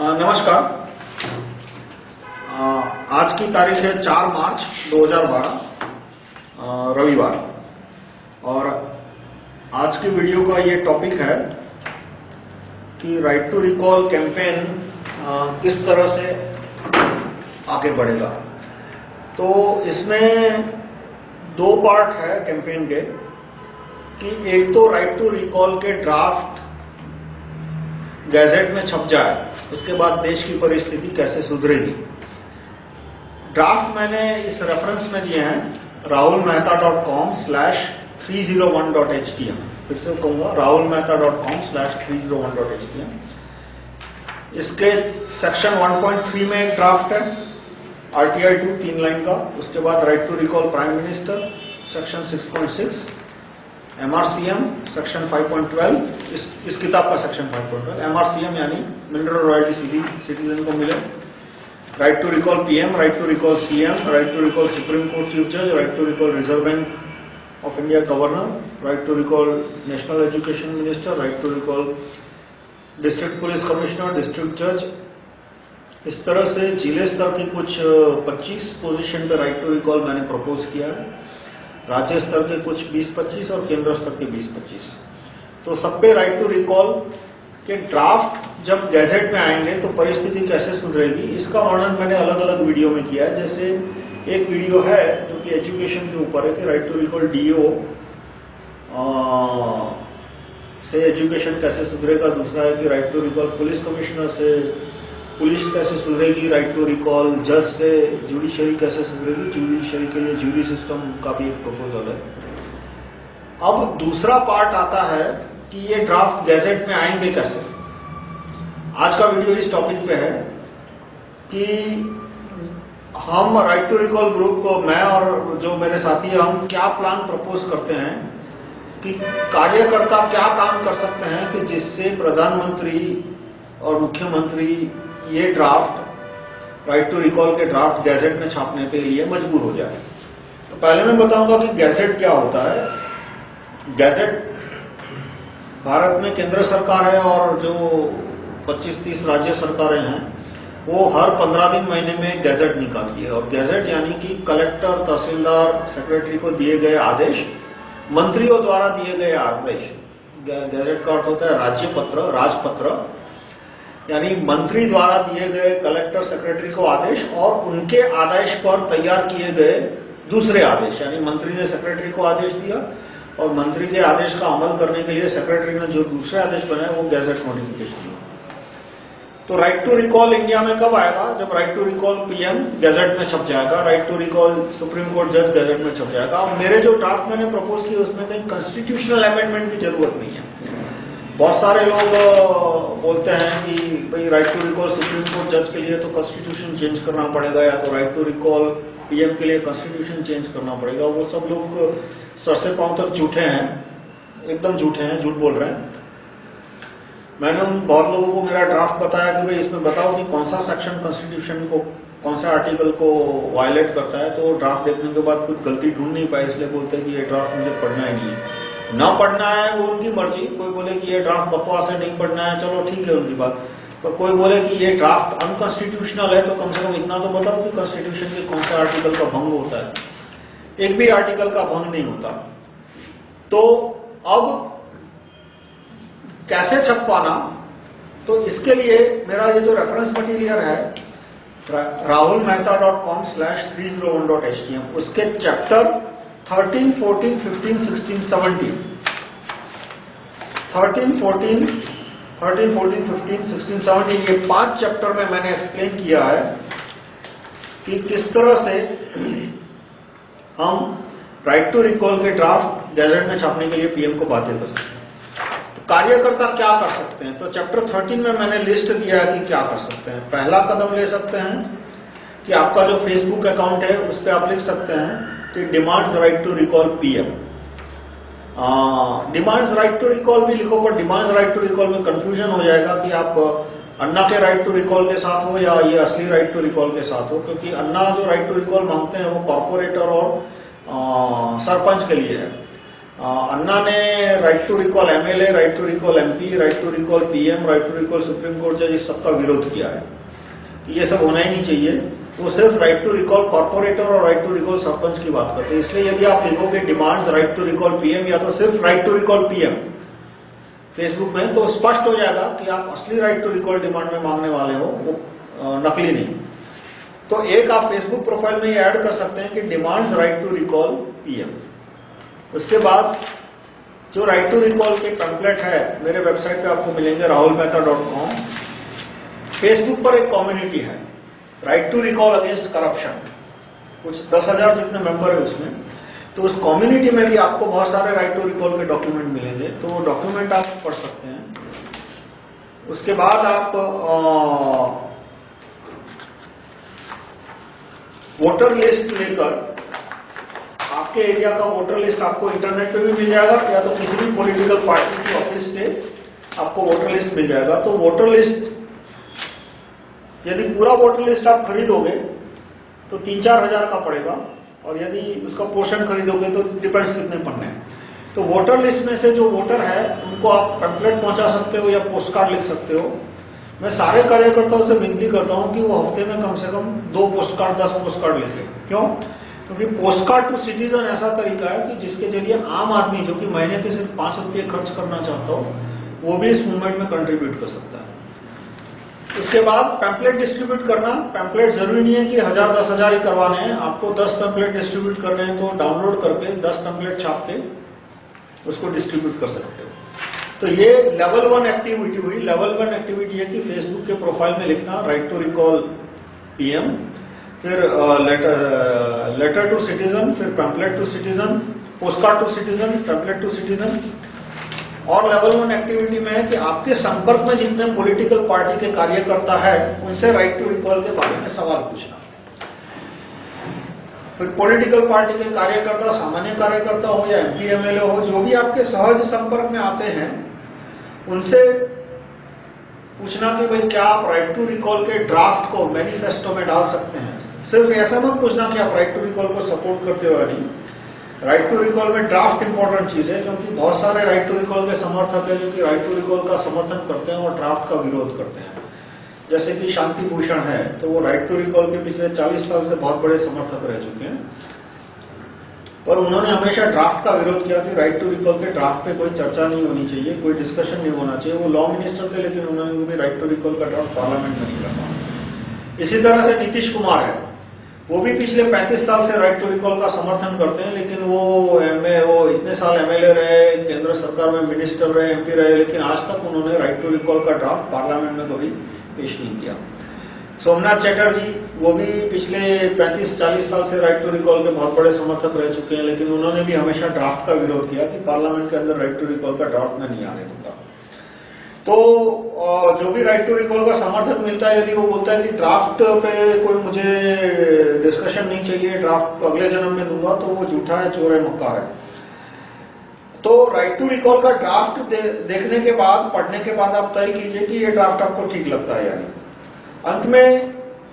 नमस्कार। आज की तारीख है 4 मार्च 2012 रविवार। और आज की वीडियो का ये टॉपिक है कि राइट टू रिकॉल कैंपेन किस तरह से आगे बढ़ेगा। तो इसमें दो पार्ट है कैंपेन के कि एक तो राइट टू रिकॉल के ड्राफ्ट गैजेट में छप जाए, उसके बाद देश की परिस्थिति कैसे सुधरेगी? ड्राफ्ट मैंने इस रेफरेंस में दिए हैं Rahul Mehta dot com slash three zero one dot H T M फिर से कहूँगा राहुल Mehta dot com slash three zero one dot H T M इसके सेक्शन 1.3 में एक ड्राफ्ट है आरटीआई टू तीन लाइन का। उसके बाद right to recall prime minister section 6.6 MRCM section 5.12 इस, इस किताब का सेक्शन 5.12 एमआरसीएम यानी मिनरल रॉयल्टी सिटीजन को मिले। Right to recall PM right to recall CM right to recall supreme court chief जज right to recall reserve bank of India governor right to recall national education minister right to recall district police commissioner district जज इस तरह से ज़िले स्तर की कुछ 25 position पे राइट टू रिकॉल मैंने प्रपोज किया है। राज्य स्तर के कुछ 20-25 और केंद्र स्तर के 20-25 तो सब पे राइट टू रिकॉल के ड्राफ्ट जब गैजेट में आएँगे तो परिस्थिति कैसे सुधरेगी, इसका वर्णन मैंने अलग अलग वीडियो में किया है। जैसे एक वीडियो है जो कि एजुकेशन के ऊपर है कि राइट टू रिकॉल डीओ से एजुकेशन कैसे सुधरेगा। दूसरा है कि right to recall police commissioner से पुलिस कैसे सुधरेगी राइट टू रिकॉल जज से जुडिशरी कैसे सुधरेगी जुडिशरी के लिए जूरी सिस्टम का भी एक प्रपोजल है। अब दूसरा पार्ट आता है कि ये ड्राफ्ट गैजेट में आएँगे कैसे? आज का वीडियो इस टॉपिक पे है कि हम राइट टू रिकॉल ग्रुप को, मैं और जो मेरे साथी हैं, हम क्या प्लान प्रपोज करते हैं कि कार्यकर्ता क्या काम कर सकते हैं कि जिससे प्रधानमंत्री और मुख्यमंत्री ये ड्राफ्ट राइट टू रिकॉल के ड्राफ्ट गैजेट में छापने के लिए मजबूर हो जाए। तो पहले मैं बताऊँगा कि गैजेट क्या होता है। गैजेट भारत में केंद्र सरकार है और जो 25-30 राज्य सरकारें हैं, वो हर 15 दिन महीने में गैजेट निकालती है। और गैजेट यानी कि कलेक्टर तहसीलदार सेक्रेटरी को दिए गए आदेश, मंत्रियों द्वारा दिए गए आदेश। गैजेट का अर्थ होता है राज्य पत्र राजपत्र। यानी मंत्री द्वारा दिए गए कलेक्टर सेक्रेटरी को आदेश और उनके आदेश पर तैयार किए गए दूसरे आदेश, यानी मंत्री ने सेक्रेटरी को आदेश दिया और मंत्री के आदेश का अमल करने के लिए सेक्रेटरी ने जो दूसरे आदेश बनाए, वो गैजेट नोटिफिकेशन दिया तो राइट टू रिकॉल इंडिया में कब आएगा? जब right to recall PM gazette में छप जाएगा right to recall supreme court जज गैजेट में छप जाएगा। और मेरे जो ड्राफ्ट मैंने प्रपोज किया उसमें कहीं कॉन्स्टिट्यूशनल अमेंडमेंट की ज़रूरत नहीं है। बहुत सारे लोग बोलते हैं कि भाई right to recall supreme court जज के लिए तो कॉन्स्टिट्यूशन चेंज करना पड़ेगा, या तो राइट टू रिकॉल पीएम के लिए कॉन्स्टिट्यूशन चेंज करना पड़ेगा। वो सब लोग सर से पाँव तक झूठे हैं, एकदम झूठे हैं, झूठ बोल रहे हैं। मैंने उन बहुत लोगों को मेरा ड्राफ्ट बताया कि भाई इसमें बताओ कि कौन सा सेक्शन कॉन्स्टिट्यूशन को, कौन सा आर्टिकल को वायलेट करता है तो ड्राफ्ट देखने के बाद कुछ गलती ढूंढ नहीं पाए, इसलिए बोलते हैं कि ये ड्राफ्ट मुझे पढ़ना ही नहीं है। न पढ़ना है, वो उनकी मर्ज़ी। कोई बोले कि ये ड्राफ्ट बकवास है, नहीं पढ़ना है, चलो ठीक है उनकी बात। पर कोई बोले कि ये ड्राफ्ट अनकॉन्स्टिट्यूशनल है तो कम से कम इतना तो बताओ कि कॉन्स्टिट्यूशन के कौन से आर्टिकल का भंग होता है। एक भी आर्टिकल का भंग नहीं होता। तो अब कैसे छपवाना तो इसके लिए मेरा ये जो रेफरेंस मटीरियल है Rahul Mehta dot com slash three zero one dot H उसके चैप्टर 13, 14, 15, 16, 17. 13, 14, 13, 14, 15, 16, 17 ये पाँच चैप्टर में मैंने एक्सप्लेन किया है कि किस तरह से हम राइट टू रिकॉल के ड्राफ्ट गैजेट में छापने के लिए पीएम को बातें कर सकते हैं। तो कार्यकर्ता क्या कर सकते हैं? तो चैप्टर 13 में मैंने लिस्ट दिया है कि क्या कर सकते हैं। पहला कदम ले सकते हैं कि आपका जो फेसबुक अकाउंट है उस पर आप लिख सकते हैं कि demands right to recall PM demands right to recall भी लिखो पर डिमांड्स राइट टू रिकॉल में कंफ्यूजन हो जाएगा कि आप अन्ना के राइट टू रिकॉल के साथ हो या ये असली राइट टू रिकॉल के साथ हो क्योंकि अन्ना जो राइट टू रिकॉल मांगते हैं वो कॉर्पोरेटर और सरपंच के लिए है अन्ना ने right to recall MLA right to recall MP right to recall PM right to recall supreme court जज इस सबका विरोध किया है ये सब होना ही नहीं चाहिए वो सिर्फ़ राइट टू रिकॉल कॉर्पोरेटर और राइट टू रिकॉल सरपंच की बात करते हैं। इसलिए यदि आप लिखोगे demands right to recall PM या तो सिर्फ़ right to recall PM Facebook में तो स्पष्ट हो जाएगा कि आप असली राइट टू रिकॉल डिमांड में मांगने वाले हो, वो नकली नहीं। तो एक आप फेसबुक प्रोफ़ाइल में ऐड कर सकते हैं कि demands right to recall PM उसके बाद जो राइट टू रिकॉल के टेम्पलेट है, मेरे वेबसाइट पे आपको मिलेंगे, Rahul Mehta dot com Facebook पर एक कम्युनिटी है। Right to recall against corruption कुछ दस हज़ार जितने मेंबर है उसमें। तो उस कम्युनिटी में भी आपको बहुत सारे राइट टू रिकॉल के डॉक्यूमेंट मिलेंगे। तो वो डॉक्यूमेंट आप पढ़ सकते हैं। उसके बाद आप वोटर लिस्ट लेकर आपके एरिया का वोटर लिस्ट आपको इंटरनेट पे भी मिल जाएगा, या तो किसी भी पॉलिटिकल पार्टी की ऑफ़िस से आपको वोटर लिस्ट मिल जाएगा। तो वोटर लिस्ट यदि पूरा वोटर लिस्ट आप खरीदोगे तो तीन चार हज़ार का पड़ेगा। और यदि उसका पोर्शन खरीदोगे तो डिपेंड्स कितने पन्ने हैं। तो वोटर लिस्ट में से जो वोटर है, उनको आप पैम्पलेट पहुँचा सकते हो या पोस्ट कार्ड लिख सकते हो। मैं सारे कार्यकर्ताओं से विनती करता हूँ कि वो हफ़्ते में कम से कम दो पोस्ट कार्ड दस पोस्ट कार्ड लिखे क्यों? क्योंकि पोस्ट कार्ड टू सिटीजन ऐसा तरीका है कि जिसके ज़रिए आम आदमी, जो कि महीने के सिर्फ़ पाँच रुपये खर्च करना चाहता हो, वो भी इस मूवमेंट में कंट्रीब्यूट कर सकता है। उसके बाद पैम्पलेट डिस्ट्रीब्यूट करना। पैम्पलेट ज़रूरी नहीं है कि हज़ार दस हज़ार ही करवाने हैं। आपको दस पैम्पलेट डिस्ट्रीब्यूट करने हैं तो डाउनलोड करके दस पैम्पलेट छाप के उसको डिस्ट्रीब्यूट कर सकते हो। तो ये लेवल वन एक्टिविटी हुई। लेवल वन एक्टिविटी है कि फेसबुक के प्रोफ़ाइल में लिखना राइट टू रिकॉल पीएम फिर लेटर टू सिटीजन फिर pamphlet to citizen post card to citizen pamphlet to citizen और लेवल वन एक्टिविटी में है कि आपके संपर्क में जितने पॉलिटिकल पार्टी के कार्यकर्ता है, उनसे राइट टू रिकॉल के बारे में सवाल पूछना। फिर पॉलिटिकल पार्टी के कार्यकर्ता, सामान्य कार्यकर्ता हो या एमपी एमएलए हो, जो भी आपके सहज संपर्क में आते हैं, उनसे पूछना कि भाई क्या आप राइट टू रिकॉल के ड्राफ्ट को मैनिफेस्टो में डाल सकते हैं? सिर्फ़ ऐसा मत पूछना कि आप राइट टू रिकॉल को सपोर्ट करते हो या नहीं। राइट टू रिकॉल में ड्राफ्ट इंपॉर्टेंट चीज़ है, क्योंकि बहुत सारे राइट टू रिकॉल के समर्थक है जो कि राइट टू रिकॉल का समर्थन करते हैं और ड्राफ्ट का विरोध करते हैं। जैसे कि शांति भूषण है तो वो राइट टू रिकॉल के पिछले 40 साल से बहुत बड़े समर्थक रह चुके हैं। पर उन्होंने हमेशा ड्राफ्ट का विरोध किया कि राइट टू रिकॉल के ड्राफ्ट पे कोई चर्चा नहीं होनी चाहिए, कोई डिस्कशन नहीं होना चाहिए। वो लॉ मिनिस्टर थे, लेकिन उन्होंने भी राइट टू रिकॉल का ड्राफ्ट पार्लियामेंट में नहीं रखा। इसी तरह से नीतीश कुमार है। वो भी पिछले 35 साल से राइट टू रिकॉल का समर्थन करते हैं, लेकिन वो एमए वो इतने साल एमएलए रहे, केंद्र सरकार में मिनिस्टर रहे एमपी रहे, लेकिन आज तक उन्होंने राइट टू रिकॉल का ड्राफ्ट पार्लियामेंट में कभी पेश नहीं किया। सोमनाथ चैटर्जी, वो भी पिछले 35-40 साल से राइट टू रिकॉल के बहुत बड़े समर्थक रह चुके हैं, लेकिन उन्होंने भी हमेशा ड्राफ्ट का विरोध किया कि पार्लियामेंट के अंदर राइट टू रिकॉल का ड्राफ्ट में नहीं आने दूँगा। तो जो भी राइट टू रिकॉल का समर्थक मिलता है यदि वो बोलता है कि ड्राफ्ट पे कोई मुझे डिस्कशन नहीं चाहिए ड्राफ्ट अगले जन्म में दूँगा तो वो झूठा है चोर है मक्कार है। तो राइट टू रिकॉल का ड्राफ्ट दे, देखने के बाद पढ़ने के बाद आप तय कीजिए कि ये ड्राफ्ट आपको ठीक लगता है यानी अंत में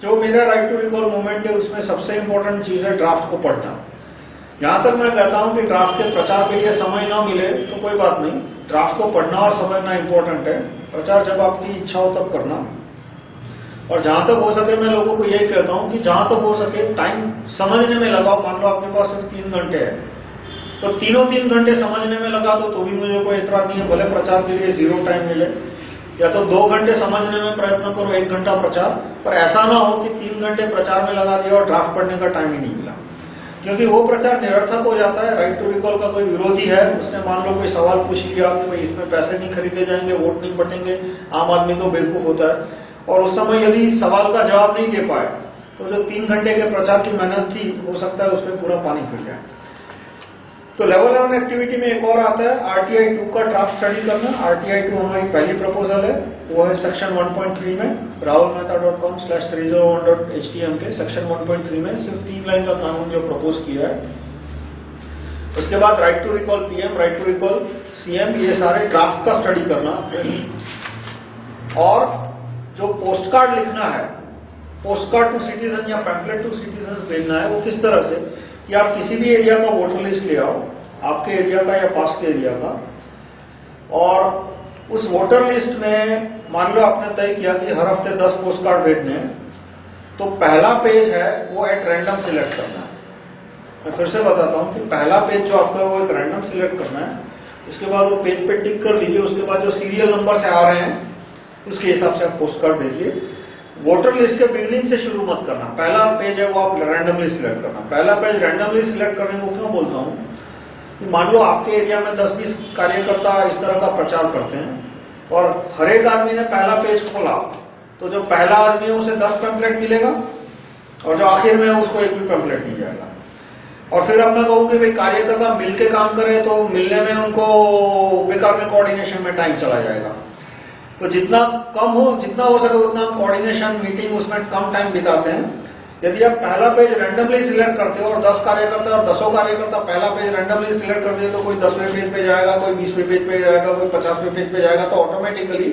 जो मेरा राइट टू रिकॉल मूवमेंट है उसमें सबसे इंपॉर्टेंट चीज़ है ड्राफ्ट को पढ़ना। यहाँ तक मैं कहता हूँ कि ड्राफ्ट के प्रचार के लिए समय ना मिले तो कोई बात नहीं। ड्राफ्ट को पढ़ना और समझना इंपॉर्टेंट है। प्रचार जब आपकी इच्छा हो तब करना। और जहाँ तक हो सके मैं लोगों को यही कहता हूँ कि जहाँ तक हो सके टाइम समझने में लगाओ। मान लो आपके पास सिर्फ़ तीन घंटे है। तो तीनों तीन घंटे समझने में लगा दो तो भी मुझे कोई इतना नहीं है। भले प्रचार के लिए ज़ीरो टाइम मिले, या तो दो घंटे समझने में प्रयत्न करो, एक घंटा प्रचार। पर ऐसा ना हो कि तीन घंटे प्रचार में लगा दिया और ड्राफ्ट पढ़ने का टाइम ही नहीं मिला। क्योंकि वो प्रचार निरर्थक हो जाता है राइट टू रिकॉल का कोई विरोधी है, उसने मान लो कोई सवाल पूछ लिया कि भाई इसमें पैसे नहीं खरीदे जाएँगे, वोट नहीं बटेंगे, आम आदमी तो बेवकूफ़ होता है। और उस समय यदि सवाल का जवाब नहीं दे पाए तो जो तीन घंटे के प्रचार की मेहनत थी, हो सकता है उसमें पूरा पानी फिर जाए। तो लेवल वन एक्टिविटी में एक और आता है आरटीआई टू का ड्राफ्ट स्टडी करना। आरटीआई टू हमारी पहली प्रपोजल है। वो है सेक्शन 1.3 में Rahul Mehta dot com slash three zero one dot H T M के सेक्शन 1.3 में सिर्फ़ तीन लाइन का कानून जो प्रपोज किया है। उसके बाद right to recall PM right to recall CM ये सारे ड्राफ्ट का स्टडी करना। और जो पोस्ट कार्ड लिखना है पोस्ट कार्ड टू सिटीजन या पैम्पलेट टू सिटीजन भेजना है, वो किस तरह से? कि आप किसी भी एरिया का वोटर लिस्ट ले आओ, आपके एरिया का या पास के एरिया का, और उस वोटर लिस्ट में मान लो आपने तय किया कि हर हफ़्ते 10 पोस्ट कार्ड भेजने हैं तो पहला पेज है, वो एट रैंडम सिलेक्ट करना है। मैं फिर से बताता हूँ कि पहला पेज जो आपका वो एक रैंडम सिलेक्ट करना है। उसके बाद वो पेज पे टिक कर लीजिए, उसके बाद जो सीरियल नंबर से आ रहे हैं, उसके हिसाब से आप पोस्ट कार्ड भेजिए। वोटर लिस्ट के बिगिनिंग से शुरू मत करना। पहला पेज है, वो आप रैंडमली सिलेक्ट करना। पहला पेज रैंडमली सिलेक्ट करने को क्यों बोलता हूँ? मान लो आपके एरिया में 10-20 कार्यकर्ता इस तरह का प्रचार करते हैं और हर एक आदमी ने पहला पेज खोला। तो जो पहला आदमी है, उसे 10 पैम्पलेट मिलेगा और जो आखिर में उसको एक भी पैम्पलेट मिल जाएगा। और फिर अब मैं कहूँ कि भाई, कार्यकर्ता मिलके काम करें तो मिलने में उनको बेकार में कोऑर्डिनेशन में टाइम चला जाएगा। तो जितना कम हो, जितना हो सके उतना कोऑर्डिनेशन मीटिंग उसमें कम टाइम बिताते हैं। यदि आप पहला पेज रैंडमली सिलेक्ट करते हो और 10 कार्यकर्ता और दसों कार्यकर्ता पहला पेज रैंडमली सिलेक्ट करते हैं तो कोई दसवें पेज पे जाएगा, कोई बीसवें पेज पे जाएगा, कोई पचासवें पेज पे जाएगा तो ऑटोमेटिकली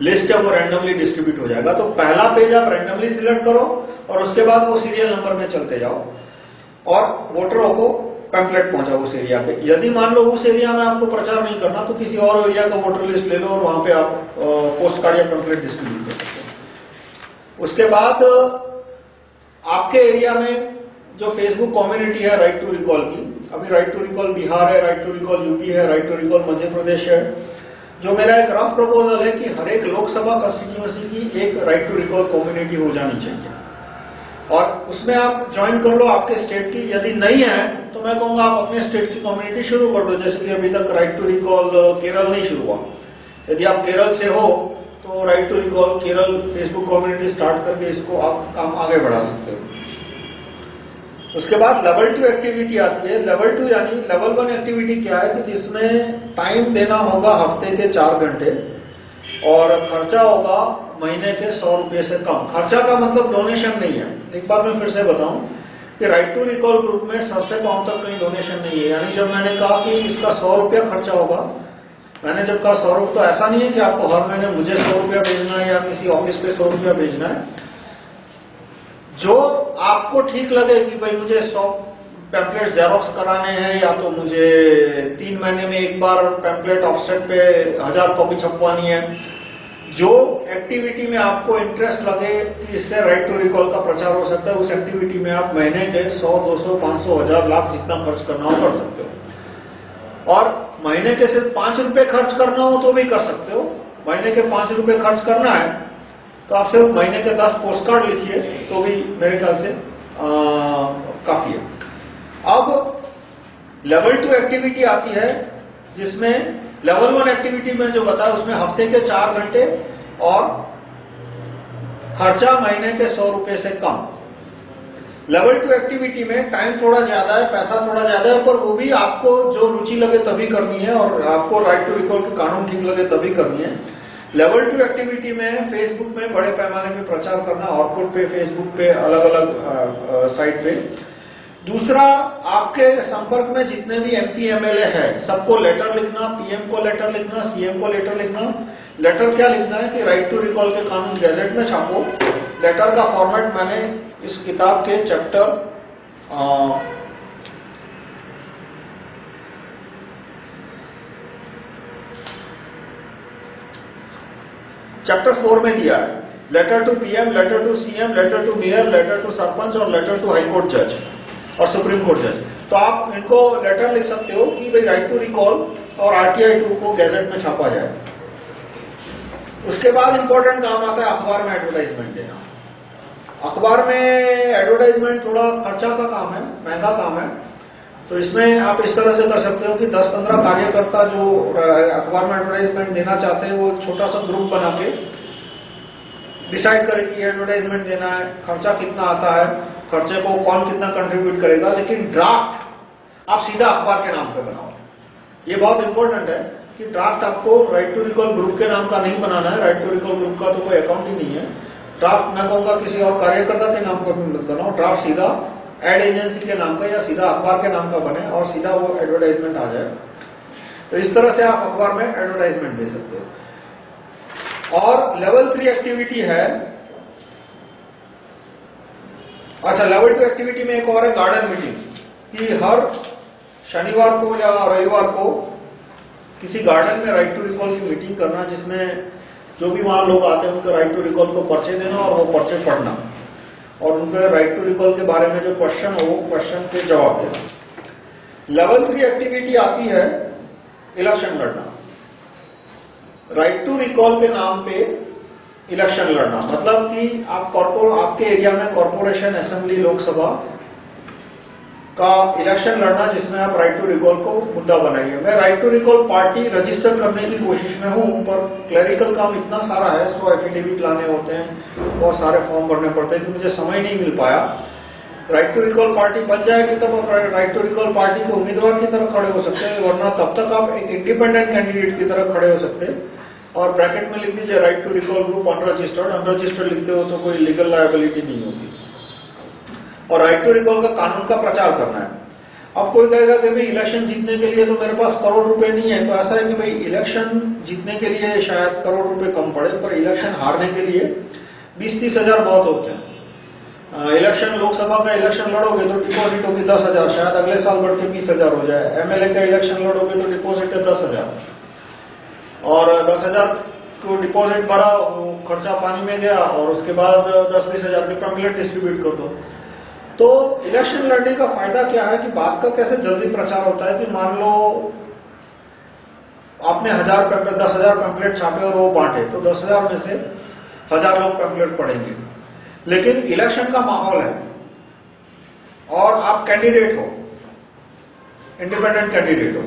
लिस्ट है वो रैंडमली डिस्ट्रीब्यूट हो जाएगा। तो पहला पेज आप रैंडमली सिलेक्ट करो और उसके बाद वो सीरियल नंबर में चलते जाओ और वोटरों को पैम्पलेट पहुंचाओ उस एरिया पे। यदि मान लो उस एरिया में आपको प्रचार नहीं करना तो किसी और एरिया का वोटर लिस्ट ले लो और वहाँ पे आप पोस्ट कार्ड या पैम्पलेट डिस्ट्रीब्यूट कर सकते हो। उसके बाद आपके एरिया में जो फेसबुक कम्युनिटी है राइट टू रिकॉल की, अभी राइट टू रिकॉल बिहार है राइट टू रिकॉल यूपी है right to recall Madhya Pradesh है, जो मेरा एक रफ प्रपोजल है कि हर एक लोकसभा कंस्टिट्यूएंसी की एक राइट टू रिकॉल कम्युनिटी हो जानी चाहिए। और उसमें आप ज्वाइन कर लो आपके स्टेट की, यदि नहीं है तो मैं कहूँगा आप अपने स्टेट की कम्युनिटी शुरू कर दो, जैसे कि अभी तक राइट टू रिकॉल केरल नहीं शुरू हुआ। यदि आप केरल से हो तो right to recall Kerala Facebook community start करके इसको आप काम आगे बढ़ा सकते हो। उसके बाद लेवल टू एक्टिविटी आती है। लेवल टू यानी लेवल वन एक्टिविटी क्या है कि जिसमें टाइम देना होगा हफ़्ते के चार घंटे और खर्चा होगा महीने के सौ रुपए से कम। खर्चा का मतलब डोनेशन नहीं है। एक बार मैं फिर से बताऊँ कि राइट टू रिकॉल ग्रुप में सबसे कम तक कहीं डोनेशन नहीं है। यानी जब मैंने कहा कि इसका सौ रुपया खर्चा होगा मैंने जब कहा सौ तो ऐसा नहीं है कि आपको हर महीने मुझे सौ रुपया भेजना है या किसी ऑफ़िस पे सौ रुपया भेजना है। जो आपको ठीक लगे कि भाई मुझे सौ पैम्पलेट जेरोक्स कराने हैं या तो मुझे तीन महीने में एक बार पैम्पलेट ऑफसेट पे हज़ार कॉपी छपवानी है जो एक्टिविटी में आपको इंटरेस्ट लगे कि इससे राइट टू रिकॉल का प्रचार हो सकता है। उस एक्टिविटी में आप महीने के 100, 200, 500, हज़ार लाख जितना खर्च करना हो कर सकते हो। और महीने के सिर्फ़ पाँच रुपए खर्च करना हो तो भी कर सकते हो। महीने के पाँच रुपए खर्च करना है तो आप सिर्फ़ महीने के दस पोस्ट कार्ड लिखिए तो भी मेरे ख्याल से काफ़ी है। अब लेवल टू एक्टिविटी आती है, जिसमें लेवल वन एक्टिविटी में जो बताया, उसमें हफ़्ते के चार घंटे और खर्चा महीने के सौ रुपए से कम। लेवल टू एक्टिविटी में टाइम थोड़ा ज़्यादा है, पैसा थोड़ा ज़्यादा है, पर वो भी आपको जो रुचि लगे तभी करनी है और आपको राइट टू रिकॉल के कानून ठीक लगे तभी करनी है। लेवल टू एक्टिविटी में फेसबुक में बड़े पैमाने पे प्रचार करना ऑर्कुट पे फेसबुक पे अलग अलग साइट पे। दूसरा, आपके संपर्क में जितने भी एमपी एमएलए है, सबको लेटर लिखना पीएम को लेटर लिखना सीएम को लेटर लिखना। लेटर क्या लिखना है कि राइट टू रिकॉल के कानून गैजेट में छापो। लेटर का फॉर्मेट मैंने इस किताब के चैप्टर चैप्टर फोर में दिया है। Letter to PM letter to CM letter to mayor letter to sarpanch और लेटर टू हाईकोर्ट जज और सुप्रीम कोर्ट जज तो आप इनको लेटर लिख सकते हो कि भाई राइट टू रिकॉल और आरटीआई टू को गैजेट में छापा जाए। उसके बाद इंपॉर्टेंट काम आता है अखबार में एडवर्टाइजमेंट देना। अखबार में एडवर्टाइजमेंट थोड़ा खर्चा का काम है, महँगा काम है। तो इसमें आप इस तरह से कर सकते हो कि 10-15 कार्यकर्ता जो अखबार में एडवर्टाइजमेंट देना चाहते हैं, वो एक छोटा सा ग्रुप बना के डिसाइड करें कि एडवर्टाइजमेंट देना है, खर्चा कितना आता है, खर्चे को कौन कितना कंट्रीब्यूट करेगा। लेकिन ड्राफ्ट आप सीधा अखबार के नाम पे बनाओ। ये बहुत इंपॉर्टेंट है कि ड्राफ्ट आपको राइट टू रिकॉल ग्रुप के नाम का नहीं बनाना है। राइट टू रिकॉल ग्रुप का तो कोई अकाउंट ही नहीं है। ड्राफ्ट मैं कहूँगा किसी और कार्यकर्ता के नाम पर मत बनाओ ड्राफ्ट सीधा एड एजेंसी के नाम का या सीधा अखबार के नाम का बने और सीधा वो एडवर्टाइजमेंट आ जाए। तो इस तरह से आप अखबार में एडवर्टाइजमेंट दे सकते हो। और लेवल थ्री एक्टिविटी है। अच्छा लेवल टू एक्टिविटी में एक और है गार्डन मीटिंग कि हर शनिवार को या रविवार को किसी गार्डन में राइट टू रिकॉल की मीटिंग करना जिसमें जो भी वहाँ लोग आते हैं, उनके राइट टू रिकॉल को पर्चे देना और वो पर्चे पढ़ना। और उनके राइट टू रिकॉल के बारे में जो क्वेश्चन हो, वो क्वेश्चन के जवाब देना। लेवल थ्री एक्टिविटी आती है इलेक्शन लड़ना। राइट टू रिकॉल के नाम पे इलेक्शन लड़ना। मतलब कि आप कॉर्पोर आपके एरिया में कॉर्पोरेशन असेंबली लोकसभा का इलेक्शन लड़ना जिसमें आप राइट टू रिकॉल को मुद्दा बनाइए। मैं right to recall party register करने की कोशिश में हूँ, पर क्लरिकल काम इतना सारा है सो एफिडेविट लाने होते हैं, बहुत सारे फॉर्म भरने पड़ते हैं कि मुझे समय नहीं मिल पाया। राइट टू रिकॉल पार्टी बन जाएगी तब आप राइट टू रिकॉल पार्टी के उम्मीदवार की तरफ़ खड़े हो सकते हैं, वरना तब तक आप एक इंडिपेंडेंट कैंडिडेट की तरफ़ खड़े हो सकते हैं। और ब्रैकेट में लिख दीजिए right to recall group unregistered unregistered लिखते हो तो कोई लीगल लाइबिलिटी नहीं होगी। और राइट टू रिकॉल का कानून का प्रचार करना है। अब कोई कहेगा कि भाई इलेक्शन जीतने के लिए तो मेरे पास करोड़ रुपए नहीं है तो ऐसा है कि भाई इलेक्शन जीतने के लिए शायद करोड़ रुपए कम पड़े, पर इलेक्शन हारने के लिए बीस तीस हज़ार बहुत होते हैं इलेक्शन लोकसभा का इलेक्शन लड़ोगे तो डिपॉजिट होगी दस हज़ार, शायद अगले साल बढ़ के बीस हज़ार हो जाए। एमएलए का इलेक्शन लड़ोगे तो डिपॉजिट है दस हज़ार। और दस हज़ार को डिपॉजिट भरा खर्चा पानी में गया और उसके बाद दस बीस हज़ार के पैम्पलेट डिस्ट्रीब्यूट कर दो। तो इलेक्शन लड़ने का फ़ायदा क्या है कि बात का कैसे जल्दी प्रचार होता है कि मान लो आपने हज़ार पैम्पलेट दस हज़ार पैम्पलेट छापे और वो बांटे तो दस हज़ार में से हज़ार लोग पैम्पलेट पढ़ेंगे। लेकिन इलेक्शन का माहौल है और आप कैंडिडेट हो इंडिपेंडेंट कैंडिडेट हो,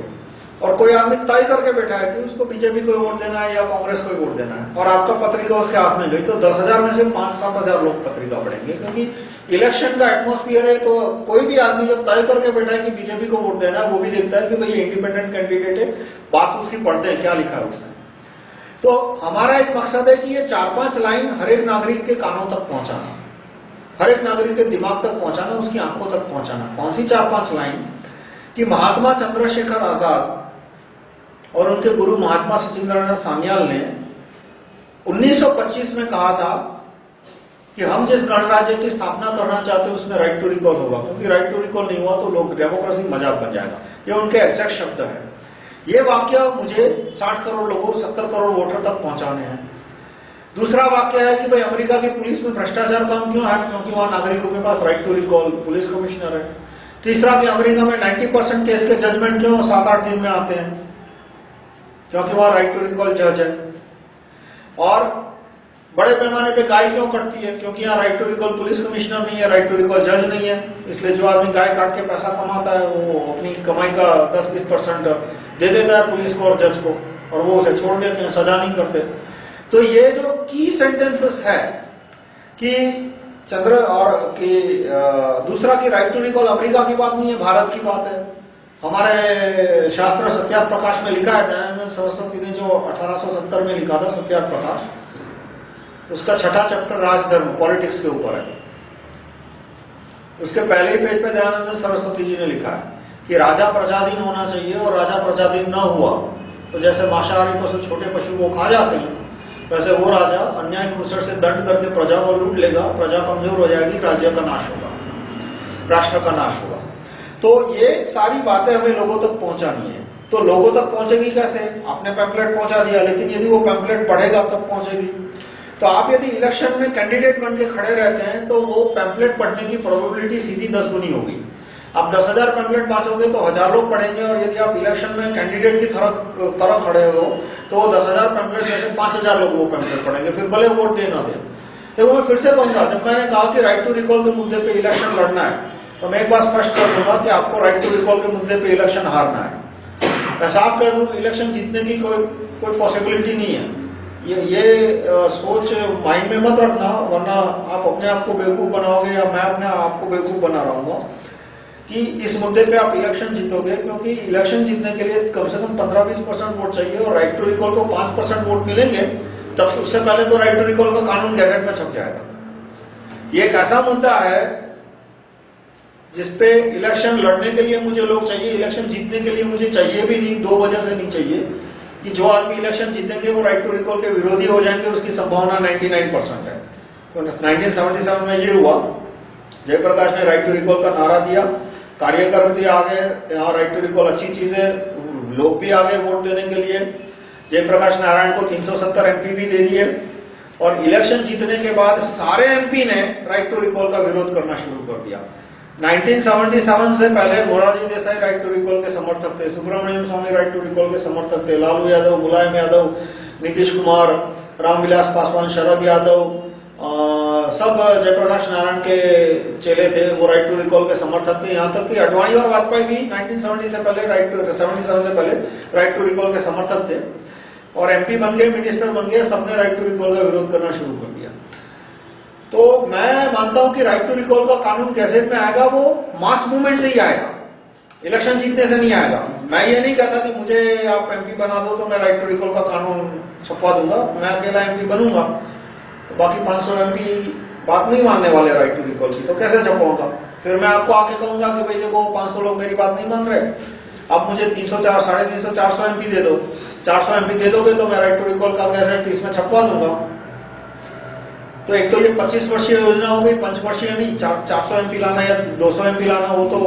और कोई आदमी तय करके बैठा है कि उसको बीजेपी को वोट देना है या कांग्रेस को वोट देना है, और आपका पत्रिका उसके हाथ में गई तो दस हज़ार में से पाँच सात हज़ार लोग पत्रिका पढ़ेंगे, क्योंकि इलेक्शन का एटमोस्फियर है तो कोई भी आदमी जब तय करके बैठा है कि बीजेपी को वोट देना वो भी देखता है कि भाई इंडिपेंडेंट कैंडिडेट है, बात उसकी पढ़ते हैं, क्या लिखा है उसने। तो हमारा एक मकसद है कि ये चार पाँच लाइन हर एक नागरिक के कानों तक पहुंचाना, हर एक नागरिक के दिमाग तक पहुंचाना, उसकी आँखों तक पहुंचाना। कौन सी चार पाँच लाइन? कि महात्मा चंद्रशेखर आज़ाद और उनके गुरु महात्मा सचिंद्रनाथ सान्याल ने 1925 में कहा था कि हम जिस गणराज्य की स्थापना करना चाहते हैं, उसमें राइट टू रिकॉल होगा। क्योंकि राइट टू रिकॉल नहीं हुआ तो लोग डेमोक्रेसी मज़ाक बन जाएगा। ये उनके एग्जैक्ट शब्द है। ये वाक्य मुझे 60 करोड़ लोगों 70 करोड़ वोटर तक पहुँचाने हैं। दूसरा वाक्य है कि भाई अमेरिका की पुलिस में भ्रष्टाचार कम क्यों है? क्योंकि वहाँ नागरिकों के पास right to recall police commissioner है। तीसरा कि अमेरिका में 90 परसेंट केस के जजमेंट क्यों सात आठ दिन में आते हैं? क्योंकि वहाँ राइट टू रिकॉल जज है। और बड़े पैमाने पे गाय क्यों कटती है? क्योंकि यहाँ right to recall police commissioner नहीं है राइट टू रिकॉल जज नहीं है। इसलिए जो आदमी गाय काट के पैसा कमाता है, वो अपनी कमाई का 10-20 परसेंट दे देता है पुलिस को और जज को, और वो उसे छोड़ देते हैं, सजा नहीं करते। तो ये जो की सेंटेंसेस है कि चंद्र और कि दूसरा की राइट टू रिकॉल अमेरिका की बात नहीं है, भारत की बात है। हमारे शास्त्र सत्यार्थ प्रकाश में लिखा है, दयानंद सरस्वती ने जो 1870 में लिखा था सत्यार्थ प्रकाश उसका छठा चैप्टर राजधर्म, पॉलिटिक्स के ऊपर है। उसके पहले ही पेज पे दयानंद सरस्वती जी ने लिखा है कि राजा प्रजाधीन होना चाहिए और राजा प्रजाधीन न हुआ। तो जैसे मांसाहारी पशु छोटे पशु को खा जाते हैं, वैसे वो राजा अन्याय कुशल से दंड करके प्रजा को लूट लेगा, प्रजा कमज़ोर हो जाएगी, राज्य का नाश होगा, राष्ट्र का नाश होगा। तो ये सारी बातें हमें लोगों तक पहुंचानी है। तो लोगों तक पहुंचेगी कैसे? आपने पैम्पलेट पहुँचा दिया, लेकिन यदि वो पैम्पलेट पढ़ेगा, तब पहुंचेगी। तो आप यदि इलेक्शन में कैंडिडेट बन के खड़े रहते हैं तो वो पैम्पलेट पढ़ने की प्रोबेबिलिटी सीधी दस गुनी होगी। आप दस हज़ार पैम्पलेट बांचोगे तो हज़ार लोग पढ़ेंगे, और यदि आप इलेक्शन में कैंडिडेट की तरह तरह खड़े हो तो वो दस हज़ार पैम्पलेट में से पाँच हज़ार लोग वो पैम्पलेट पढ़ेंगे, फिर भले वोट दे ना दे। तो मैं फिर से कहूँगा, जब मैंने कहा कि राइट टू रिकॉल के मुद्दे पे इलेक्शन लड़ना है तो मैं एक बार स्पष्ट कर दूँगा कि आपको राइट टू रिकॉल के मुद्दे पे इलेक्शन हारना है। मैं साफ़ कह दूँ इलेक्शन जीतने की कोई कोई पॉसिबिलिटी नहीं है। ये ये सोच माइंड में मत रखना, वरना आप अपने आप को बेवकूफ़ बनाओगे या मैं अपने आप को बेवकूफ़ बना रहूँगा कि इस मुद्दे पे आप इलेक्शन जीतोगे, क्योंकि इलेक्शन जीतने के लिए कम से कम 15-20 परसेंट वोट चाहिए और राइट टू रिकॉल को 5 परसेंट वोट मिलेंगे, तब उससे पहले तो राइट टू रिकॉल का कानून गैजेट में छप जाएगा। ये एक ऐसा मुद्दा है जिसपे इलेक्शन लड़ने के लिए मुझे लोग चाहिए इलेक्शन जीतने के लिए मुझे चाहिए भी नहीं, दो वजह से नहीं चाहिए। कि जो आदमी इलेक्शन जीतेंगे, वो राइट टू रिकॉल के विरोधी हो जाएँगे, उसकी संभावना 99 परसेंट है। तो 1977 में ये हुआ। जयप्रकाश ने राइट टू रिकॉल का नारा दिया। कार्यकर्ता भी आ गए। यहाँ राइट टू रिकॉल अच्छी चीज़ है। लोग भी आ गए वोट देने के लिए। जयप्रकाश नारायण को 370 एमपी भी दे दिए। और इलेक्शन जीतने के बाद सारे एमपी ने राइट टू रिकॉल का विरोध करना शुरू कर दिया। 1977 से पहले Morarji Desai right to recall के समर्थक थे, Subramanian Swamy right to recall के समर्थक थे, लालू यादव मुलायम यादव, नीतीश कुमार, रामविलास पासवान, शरद यादव सब जयप्रकाश नारायण के चेले थे, वो राइट टू रिकॉल के समर्थक थे। यहाँ तक कि अडवाणी और वाजपेयी भी 1970 से पहले राइट टू 77 से पहले राइट टू रिकॉल के समर्थक थे। और एमपी बन गए, मिनिस्टर बन गए, सबने राइट टू रिकॉल का विरोध करना शुरू कर दिया। तो मैं मानता हूँ कि राइट टू रिकॉल का कानून कैसे में आएगा, वो मास मूवमेंट से ही आएगा। इलेक्शन जीतने से नहीं आएगा। मैं ये नहीं कहता कि मुझे आप एमपी बना दो तो मैं राइट टू रिकॉल का कानून छपवा दूँगा। मैं अकेला एमपी बनूँगा। तो बाकी 500 एमपी बात नहीं मानने वाले राइट टू रिकॉल की तो कैसे छपवाऊँगा? फिर मैं आपको आके कहूँगा कि भाई देखो 500 लोग मेरी बात नहीं मान रहे। आप मुझे तीन सौ चार, साढ़े तीन सौ चार सौ एमपी दे दो। चार सौ एमपी दे दोगे तो मैं राइट टू रिकॉल का गैजेट इसमें छपवा दूँगा। तो एक तो ये 25 वर्षीय योजना हो गई पंचवर्षीय नहीं चार सौ एमपी लाना या 200 एमपी लाना वो तो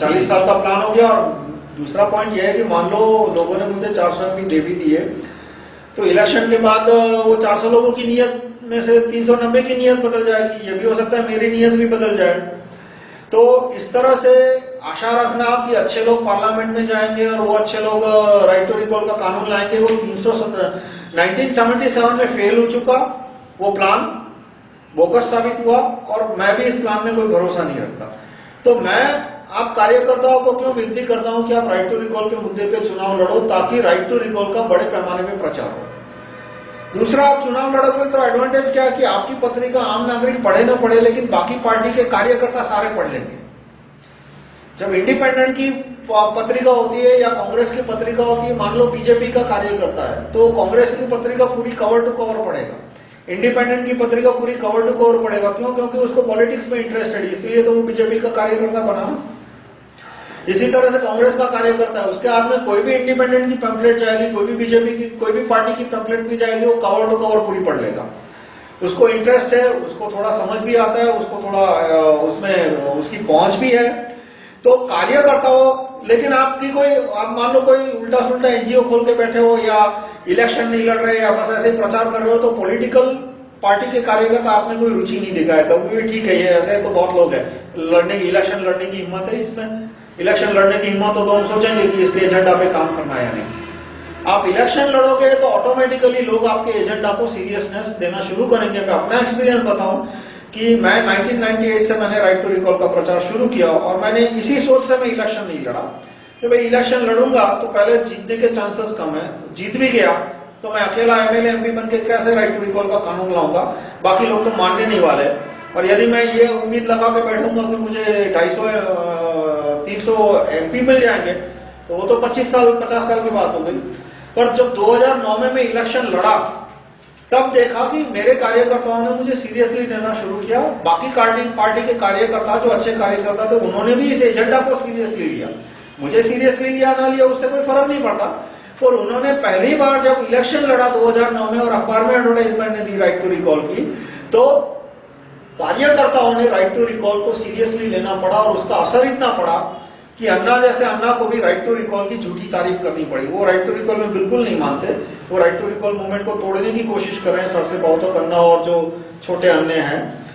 40 साल का प्लान हो गया। और दूसरा पॉइंट ये है कि मान लो लोगों ने मुझे 400 एमपी दे भी दिए तो इलेक्शन के बाद वो 400 लोगों की नियत में से 390 की नियत बदल जाएगी। ये भी हो सकता है मेरी नियत भी बदल जाए। तो इस तरह से आशा रखना कि अच्छे लोग पार्लियामेंट में जाएँगे और वो अच्छे लोग राइट टू रिकॉल का कानून लाएँगे। वो तीन सौ सत्रह में फेल हो चुका। वो प्लान बोगस साबित हुआ और मैं भी इस प्लान में कोई भरोसा नहीं रखता। तो मैं आप कार्यकर्ताओं को क्यों विनती करता हूँ कि आप राइट टू रिकॉल के मुद्दे पे चुनाव लड़ो ताकि राइट टू रिकॉल का बड़े पैमाने में प्रचार हो। दूसरा, आप चुनाव लड़ोगे तो एडवांटेज क्या है कि आपकी पत्रिका आम नागरिक पढ़े ना पढ़े, लेकिन बाकी पार्टी के कार्यकर्ता सारे पढ़ लेंगे। जब इंडिपेंडेंट की पत्रिका होती है या कांग्रेस की पत्रिका होती है, मान लो बीजेपी का कार्यकर्ता है तो कांग्रेस की पत्रिका पूरी कवर टू कवर पढ़ेगा। इंडिपेंडेंट की पत्रिका पूरी कवर टू कवर पड़ेगा। क्यों? क्योंकि उसको पॉलिटिक्स में इंटरेस्टेड है। इसलिए तो वो बीजेपी का कार्यकर्ता बना इसी तरह से कांग्रेस का कार्यकर्ता है। उसके हाथ में कोई भी इंडिपेंडेंट की पैम्पलेट जाएगी, कोई भी बीजेपी की, कोई भी पार्टी की पैम्पलेट भी जाएगी, वो कवर टू कवर पूरी पढ़ लेगा। उसको इंटरेस्ट है, उसको थोड़ा समझ भी आता है, उसको थोड़ा उसमें, उसकी पहुँच भी है। तो कार्यकर्ताओं, लेकिन आपकी कोई, आप मान लो कोई उल्टा सुल्टा एनजीओ खोल के बैठे हो या इलेक्शन नहीं लड़ रहे या बस ऐसे प्रचार कर रहे हो तो पॉलिटिकल पार्टी के कार्यकर्ता आप में कोई रुचि नहीं दिखाए तो भी ठीक है, ये ऐसे तो बहुत लोग हैं। लड़ने की इलेक्शन लड़ने की हिम्मत है इसमें। इलेक्शन लड़ने की हिम्मत हो तो हम सोचेंगे कि इसके एजेंडा पे काम करना है या नहीं। आप इलेक्शन लड़ोगे तो ऑटोमेटिकली लोग आपके एजेंडा को सीरियसनेस देना शुरू करेंगे। मैं अपना एक्सपीरियंस बताऊँ कि मैं 1998 से मैंने राइट टू रिकॉल का प्रचार शुरू किया और मैंने इसी सोच से मैं इलेक्शन नहीं लड़ा। कि भाई इलेक्शन लड़ूँगा तो पहले जीतने के चांसेस कम है। जीत भी गया तो मैं अकेला एमएलए एमपी बन कैसे राइट टू रिकॉल का कानून लाऊँगा? बाकी लोग तो मानने नहीं वाले। और यदि मैं ये उम्मीद लगा के बैठूँगा कि मुझे ढाई सौ तीन सौ एमपी मिल जाएँगे तो वो तो 25 साल 50 साल की बात हो गई। पर जब 2009 में मैं इलेक्शन लड़ा, तब देखा कि मेरे कार्यकर्ताओं ने मुझे सीरियसली लेना शुरू किया। बाकी पार्टी के कार्यकर्ता, जो अच्छे कार्यकर्ता थे, उन्होंने भी इस एजेंडा को सीरियसली लिया। मुझे सीरियसली लिया ना लिया, उससे कोई फ़र्क नहीं पड़ता। और उन्होंने पहली बार जब इलेक्शन लड़ा 2009 में और अखबार में एडवर्टाइजमेंट ने दी राइट टू रिकॉल की तो कार्यकर्ताओं ने राइट टू रिकॉल को सीरियसली लेना पड़ा और उसका असर इतना पड़ा कि अन्ना जैसे अन्ना को भी राइट टू रिकॉल की झूठी तारीफ़ करनी पड़ी। वो राइट टू रिकॉल में बिल्कुल नहीं मानते। वो राइट टू रिकॉल मूवमेंट को तोड़ने की कोशिश कर रहे हैं, सर से बहुत अन्ना और जो छोटे अन्य हैं।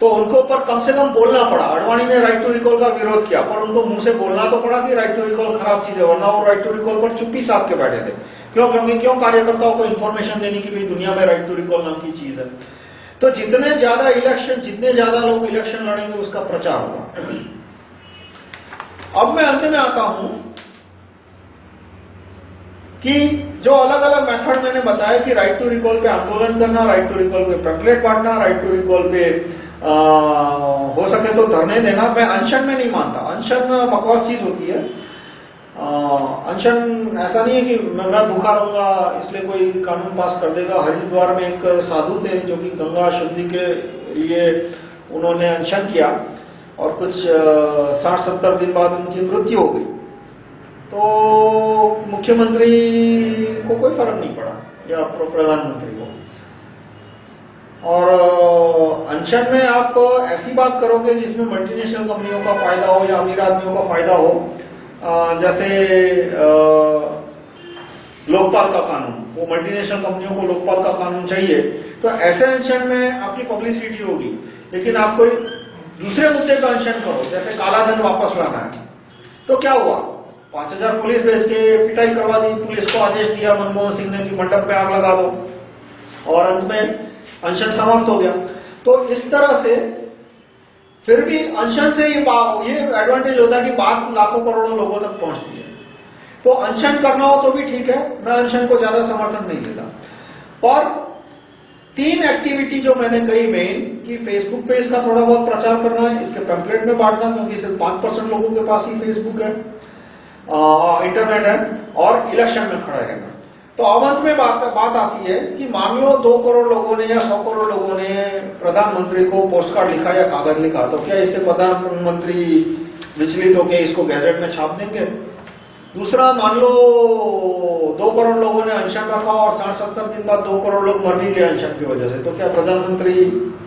तो उनको ऊपर कम से कम बोलना पड़ा। अडवाणी ने राइट टू रिकॉल का विरोध किया, पर उनको मुँह से बोलना तो पड़ा कि राइट टू रिकॉल खराब चीज़ है, वरना वो राइट टू रिकॉल पर चुप्पी साध के बैठे थे। क्यों? क्योंकि क्यों कार्यकर्ताओं को इन्फॉर्मेशन देने की भी दुनिया में राइट टू रिकॉल नाम की चीज़ है? तो जितने ज़्यादा इलेक्शन जितने ज़्यादा लोग इलेक्शन लड़ेंगे, उसका प्रचार होगा। अब मैं अंत में आता हूँ कि जो अलग अलग मेथड मैंने बताया कि राइट टू रिकॉल पे आंदोलन करना राइट टू रिकॉल पे पैम्पलेट बांटना राइट टू रिकॉल पे हो सके तो धरने देना। मैं अनशन में नहीं मानता। अनशन बकवास चीज़ होती है। अनशन ऐसा नहीं है कि मैं, भूखा रहूँगा इसलिए कोई कानून पास कर देगा। हरिद्वार में एक साधु थे जो कि गंगा शुद्धि के लिए उन्होंने अनशन किया और कुछ साठ सत्तर दिन बाद उनकी मृत्यु हो गई। तो मुख्यमंत्री को कोई फ़र्क नहीं पड़ा या प्रधानमंत्री। और अनशन में आप ऐसी बात करोगे जिसमें मल्टीनेशनल कंपनियों का फ़ायदा हो या अमीर आदमियों का फ़ायदा हो जैसे लोकपाल का कानून। वो मल्टीनेशनल कंपनियों को लोकपाल का कानून चाहिए। तो ऐसे अनशन में आपकी पब्लिसिटी होगी। लेकिन आप कोई दूसरे मुद्दे पर अनशन करो, जैसे काला धन वापस लाना है। तो क्या हुआ? पाँच हज़ार पुलिस भेज के पिटाई करवा दी, पुलिस को आदेश दिया, मनमोहन सिंह ने कि मंडप पे आग लगा दो। और अंत में अनशन समाप्त हो गया। तो इस तरह से फिर भी अनशन से ये ये एडवांटेज होता है कि बात लाखों करोड़ों लोगों तक पहुँचती है। तो अनशन करना हो तो भी ठीक है मैं अनशन को ज़्यादा समर्थन नहीं देता। और तीन एक्टिविटी जो मैंने कही मेन कि फेसबुक पे इसका थोड़ा बहुत प्रचार करना है इसके पैम्पलेट में बांटना क्योंकि सिर्फ़ पाँच परसेंट लोगों के पास ही फेसबुक है आ, इंटरनेट है और इलेक्शन में खड़ा रहना। तो अवंत में बात बात आती है कि मान लो दो करोड़ लोगों ने या सौ करोड़ लोगों ने प्रधानमंत्री को पोस्ट कार्ड लिखा या कागज़ लिखा तो क्या इससे प्रधानमंत्री विचलित होकर इसको गैजेट में छाप देंगे? दूसरा, मान लो दो करोड़ लोगों ने अनशन रखा और साठ, सत्तर दिन बाद दो करोड़ लोग मर भी गए अनशन की वजह से तो क्या प्रधानमंत्री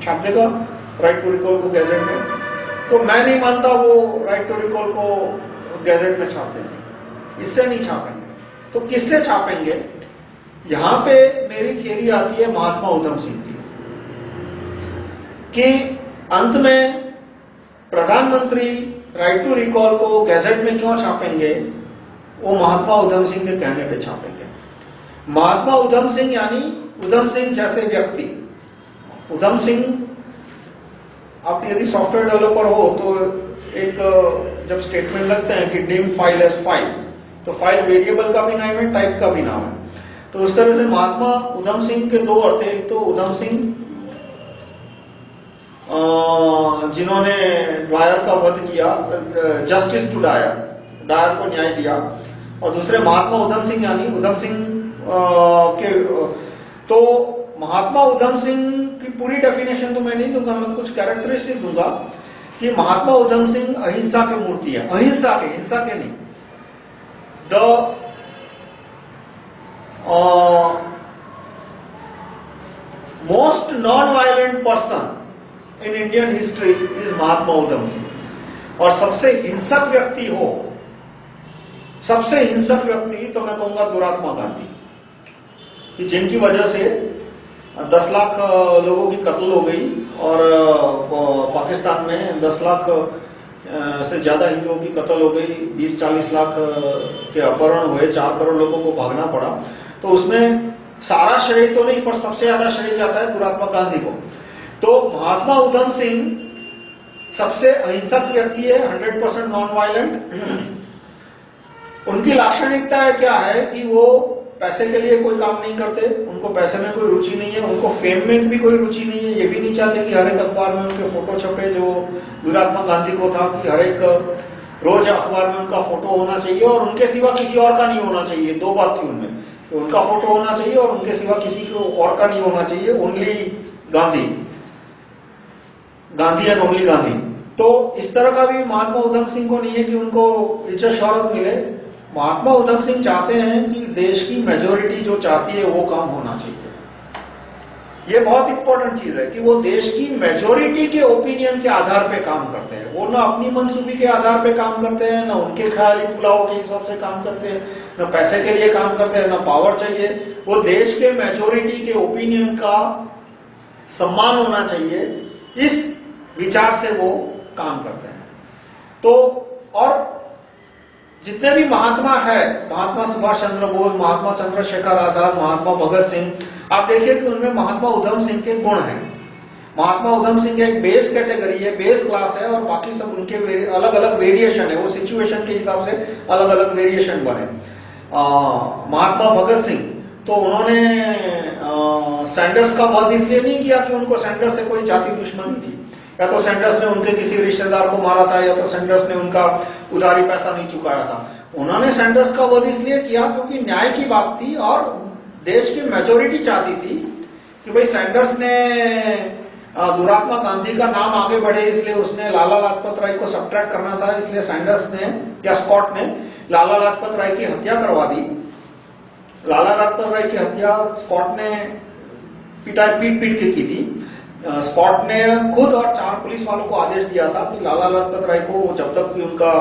छाप देगा राइट टू रिकॉल को गैजेट में? तो मैं नहीं मानता वो राइट टू रिकॉल को गैजेट में छाप देंगे। इससे नहीं छापेंगे। तो किससे छापेंगे? यहाँ पे मेरी थियरी आती है महात्मा उधम सिंह की, कि अंत में प्रधानमंत्री राइट टू रिकॉल को गैजेट में क्यों छापेंगे? वो महात्मा उधम सिंह के कहने पे छापेंगे। महात्मा उधम सिंह यानी उधम सिंह जैसे व्यक्ति। उधम सिंह, आप यदि सॉफ्टवेयर डेवलपर हो तो एक, जब स्टेटमेंट लगते हैं कि डिम फ़ाइल एज फ़ाइल तो फ़ाइल वेरिएबल का भी नाम है टाइप का भी नाम है। तो उस तरह से महात्मा उधम सिंह के दो अर्थ एक तो उधम सिंह जिन्होंने डायर का वध किया जस्टिस टू डायर डायर को न्याय दिया। और दूसरे महात्मा उधम सिंह, यानी उधम सिंह के तो महात्मा उधम सिंह की पूरी डेफिनेशन तो मैं नहीं दूँगा, मैं कुछ कैरेक्टरिस्टिक दूँगा कि महात्मा उधम सिंह अहिंसा के मूर्ति है। अहिंसा के, हिंसा के नहीं। The most non violent person in Indian history is Mahatma Udham Singh और सबसे हिंसक व्यक्ति हो, सबसे हिंसक व्यक्ति तो मैं कहूँगा दुरात्मा गांधी, कि जिनकी वजह से 10 लाख लोगों की कत्ल हो गई और पाकिस्तान में 10 लाख से ज़्यादा हिंदुओं की कत्ल हो गई 20-40 लाख के अपहरण हुए, चार करोड़ लोगों को भागना पड़ा। तो उसमें सारा श्रेय तो नहीं, पर सबसे ज़्यादा श्रेय जाता है दुरात्मा गांधी को। तो महात्मा उधम सिंह सबसे अहिंसक व्यक्ति है 100 परसेंट नॉन वायलेंट। उनकी लाक्षणिकता क्या है कि वो पैसे के लिए कोई काम नहीं करते, उनको पैसे में कोई रुचि नहीं है, उनको फेम में भी कोई रुचि नहीं है। ये भी नहीं चाहते कि हर एक अखबार में उनके फ़ोटो छपे, जो दुरात्मा गांधी को था, कि हर एक रोज अखबार में उनका फ़ोटो होना चाहिए और उनके सिवा किसी और का नहीं होना चाहिए। दो बात थी उनमें तो उनका फ़ोटो होना चाहिए और उनके सिवा किसी को और का नहीं होना चाहिए। Only Gandhi. Gandhi and only Gandhi. तो इस तरह का भी महात्मा उधम सिंह को नहीं है कि उनको इज़्ज़त शौरत मिले। महात्मा उधम सिंह चाहते हैं कि देश की मेजोरिटी जो चाहती है वो काम होना चाहिए। ये बहुत इंपॉर्टेंट चीज़ है कि वो देश की मेजोरिटी के ओपिनियन के आधार पे काम करते हैं। वो ना अपनी मनसूबी के आधार पे काम करते हैं, ना उनके ख्याली पुलाव के हिसाब से काम करते हैं, ना पैसे के लिए काम करते हैं, ना पावर चाहिए। वो देश के मेजोरिटी के ओपिनियन का सम्मान होना चाहिए। इस विचार से वो काम करते हैं। तो और जितने भी महात्मा है, महात्मा सुभाष चंद्र बोस, महात्मा चंद्रशेखर आज़ाद, महात्मा भगत सिंह, आप देखिए कि उनमें महात्मा उधम सिंह के गुण हैं। महात्मा उधम सिंह एक बेस कैटेगरी है बेस क्लास है और बाकी सब उनके अलग अलग वेरिएशन है। वो सिचुएशन के हिसाब से अलग अलग वेरिएशन बने महात्मा भगत सिंह तो उन्होंने सैंडर्स का वध इसलिए नहीं किया कि उनको सैंडर्स से कोई जाति दुश्मनी थी। या तो सेंडर्स ने उनके किसी रिश्तेदार को मारा था, या तो सेंडर्स ने उनका उधारी पैसा नहीं चुकाया था। उन्होंने सेंडर्स का वध इसलिए किया क्योंकि न्याय की बात थी और देश की मेजोरिटी चाहती थी कि भाई सेंडर्स ने दुरात्मा गांधी का नाम आगे बढ़े, इसलिए उसने लाला लाजपत राय को सब्ट्रैक्ट करना था, इसलिए सैंडर्स ने, या स्कॉट ने लाला लाजपत राय की हत्या करवा दी। लाला लाजपत राय की हत्या स्कॉट ने पिटा पीट पीट के की थी। स्कॉट ने खुद और चार पुलिस वालों को आदेश दिया था कि लाला लाजपत राय को जब तक कि उनका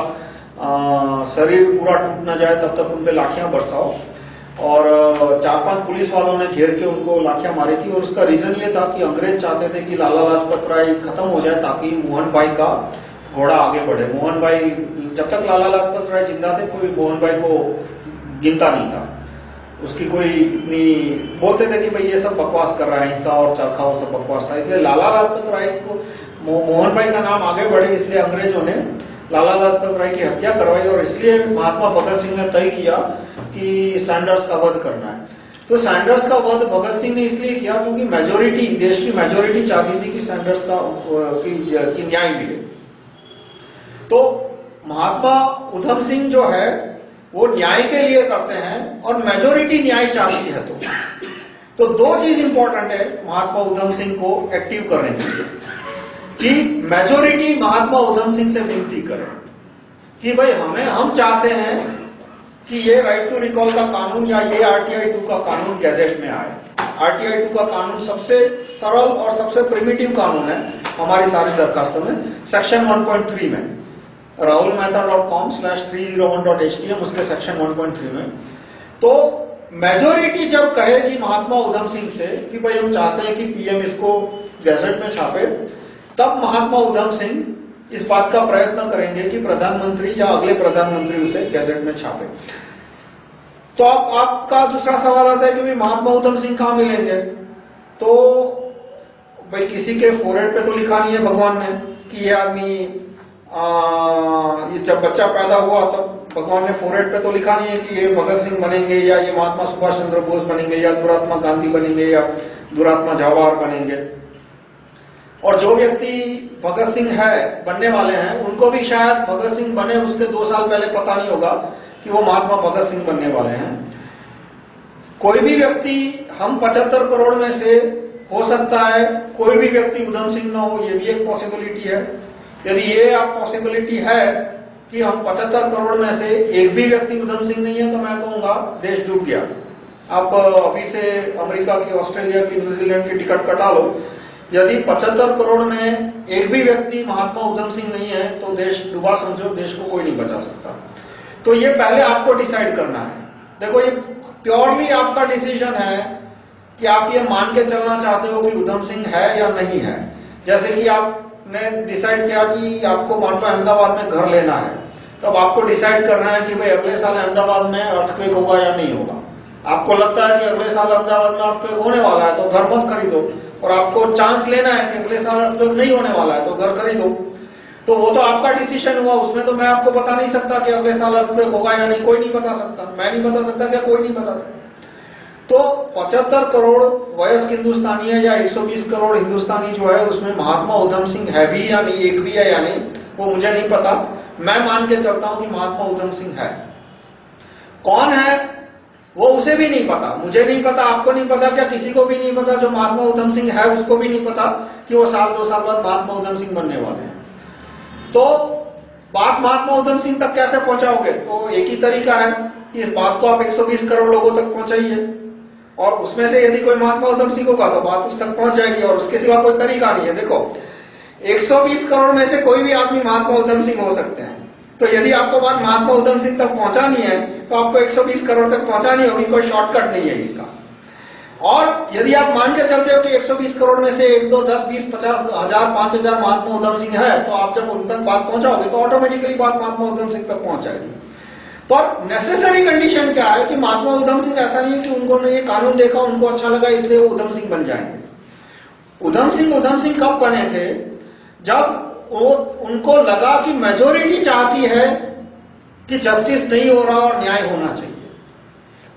शरीर पूरा टूट न जाए, तब तक उन पे लाठियाँ बरसाओ। और चार पाँच पुलिस वालों ने घेर के उनको लाठियाँ मारी थी, और उसका रीजन ये था कि अंग्रेज़ चाहते थे कि लाला लाजपत राय खत्म हो जाए, ताकि मोहन भाई का घोड़ा आगे बढ़े। मोहन भाई, जब तक लाला लाजपत राय ज़िंदा थे, कोई मोहन भाई को गिनता नहीं था। उसकी कोई इतनी, बोलते थे कि भाई ये सब बकवास कर रहा है, हिंसा और चरखा सब बकवास था। इसलिए लाला लाजपत राय को मोहन भाई का नाम आगे बढ़े, इसलिए अंग्रेज़ों ने लाला लाजपत राय की हत्या करवाई और इसलिए महात्मा भगत सिंह ने तय किया कि सैंडर्स का वध करना है। तो सैंडर्स का वध भगत सिंह ने इसलिए किया क्योंकि मेजोरिटी देश की मेजोरिटी चाहती थी कि सैंडर्स की न्याय मिले। तो महात्मा उधम सिंह जो है वो न्याय के लिए करते हैं और मेजोरिटी न्याय चाहती है तो। तो दो चीज़ इंपॉर्टेंट है महात्मा उधम सिंह को एक्टिव करने के लिए। कि मेजोरिटी महात्मा उधम सिंह से विनती करे। कि भाई हमें, हम चाहते हैं कि ये राइट टू रिकॉल का कानून या ये आरटीआई टू का कानून गैजेट में आए। आरटीआई टू का कानून सबसे सरल और सबसे प्रिमिटिव कानून है हमारी सारी दरखास्तों में। सेक्शन 1.3 में। Rahul Mehta dot com slash three zero one dot H T M उसके सेक्शन 1.3 में। तो मेजोरिटी जब कहेगी महात्मा उधम सिंह से कि भाई हम चाहते हैं कि पीएम इसको गैजेट में छापे, तब महात्मा उधम सिंह इस बात का प्रयत्न करेंगे कि प्रधानमंत्री या अगले प्रधानमंत्री उसे गैजेट में छापे। तो अब आपका दूसरा सवाल आता है कि महात्मा उधम सिंह कहाँ मिलेंगे? तो भाई किसी के फोरहेड पे तो लिखा नहीं है भगवान ने कि ये आदमी ये जब बच्चा पैदा हुआ, तब भगवान ने फोरहेड पे तो लिखा नहीं है कि ये भगत सिंह बनेंगे या ये महात्मा सुभाष चंद्र बोस बनेंगे या दुरात्मा गांधी बनेंगे या दुरात्मा जवाहर बनेंगे। और जो व्यक्ति भगत सिंह है, बनने वाले हैं, उनको भी शायद भगत सिंह बने उसके दो साल पहले पता नहीं होगा कि वो महात्मा भगत सिंह बनने वाले हैं। कोई भी व्यक्ति हम 75 करोड़ में से हो सकता है, कोई भी व्यक्ति उधम सिंह ना हो, ये भी एक पॉसिबिलिटी है। यदि ये आप पॉसिबिलिटी है कि हम 75 करोड़ में से एक भी व्यक्ति उधम सिंह नहीं है तो मैं कहूँगा देश डूब गया। आप अभी से अमेरिका की, ऑस्ट्रेलिया की न्यूजीलैंड की टिकट कटा लो। यदि 75 करोड़ में एक भी व्यक्ति महात्मा उधम सिंह नहीं है तो देश डूबा समझो, देश को कोई नहीं बचा सकता। तो ये पहले आपको डिसाइड करना है। देखो, ये प्योरली आपका डिसीज़न है कि आप ये मान के चलना चाहते हो कि उधम सिंह है या नहीं है। जैसे कि आपने डिसाइड किया कि आपको मान लो अहमदाबाद में घर लेना है। तो अब आपको डिसाइड करना है कि भाई अगले साल अहमदाबाद में अर्थक्वेक होगा या नहीं होगा। आपको लगता है कि अगले साल अहमदाबाद में अर्थक्वेक होने वाला है तो घर मत खरीदो। और आपको चांस लेना है कि अगले साल तो नहीं होने वाला है तो घर खरीदो। तो वो तो आपका डिसीज़न हुआ, उसमें तो मैं आपको बता नहीं सकता कि अगले साल अर्थक्वेक होगा या नहीं, कोई नहीं बता सकता। मैं नहीं बता सकता क्या कोई नहीं बता सकता। तो 75 करोड़ वयस्क हिंदुस्तानी है या 120 करोड़ हिंदुस्तानी जो है, उसमें महात्मा उधम सिंह है भी या नहीं, एक भी है या नहीं, वो मुझे नहीं पता। मैं मान के चलता हूँ कि महात्मा उधम सिंह है। कौन है, वो उसे भी नहीं पता। मुझे नहीं पता, आपको नहीं पता, क्या किसी को भी नहीं पता जो महात्मा उधम सिंह है, उसको भी नहीं पता कि वो साल, दो साल बाद महात्मा उधम सिंह बनने वाले हैं। तो बात महात्मा उधम सिंह तक कैसे पहुंचाओगे? तो एक ही तरीका है इस बात को आप 120 करोड़ लोगों तक पहुंचाइए। और उसमें से यदि कोई महात्मा सिंह होगा तो बात उस तक पहुँच जाएगी और उसके सिवा कोई तरीका नहीं है। देखो 120 करोड़ में से कोई भी आदमी महात्मा उधम सिंह हो सकते हैं। तो यदि आपको बात महात्मा उधम सिंह तक पहुंचानी है तो आपको 120 करोड़ तक पहुंचानी होगी, कोई शॉर्टकट नहीं है इसका। और यदि आप मान के चलते हो कि 120 करोड़ में से एक, दो, दस, बीस, पचास, हज़ार, पाँच हज़ार महात्मा उधम सिंह है तो आप जब उन तक बात पहुंचाओगे तो ऑटोमेटिकली बात महात्मा उधम सिंह तक पहुँच जाएगी। पर नेसेसरी कंडीशन क्या है कि महात्मा उधम सिंह ऐसा नहीं है कि उनको ने ये कानून देखा, उनको अच्छा लगा, इसलिए वो उधम सिंह बन जाएँगे। उधम सिंह उधम सिंह कब बने थे? जब वो, उनको लगा कि मेजोरिटी चाहती है कि जस्टिस नहीं हो रहा और न्याय होना चाहिए।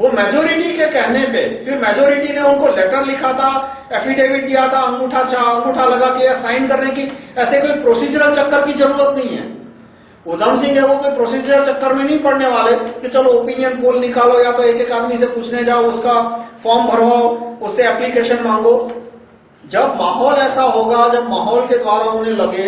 वो मेजोरिटी के कहने पे, फिर मेजोरिटी ने उनको लेटर लिखा था एफिडेविट दिया था, अंगूठा अंगूठा लगा के साइन करने की, ऐसे कोई प्रोसीजरल चक्कर की ज़रूरत नहीं है। उधम सिंह है वो कोई प्रोसीजरल चक्कर में नहीं पड़ने वाले कि चलो ओपिनियन पोल निकालो या तो एक एक आदमी से पूछने जाओ, उसका फॉर्म भरवाओ, उससे एप्लीकेशन मांगो। जब माहौल ऐसा होगा, जब माहौल के द्वारा उन्हें लगे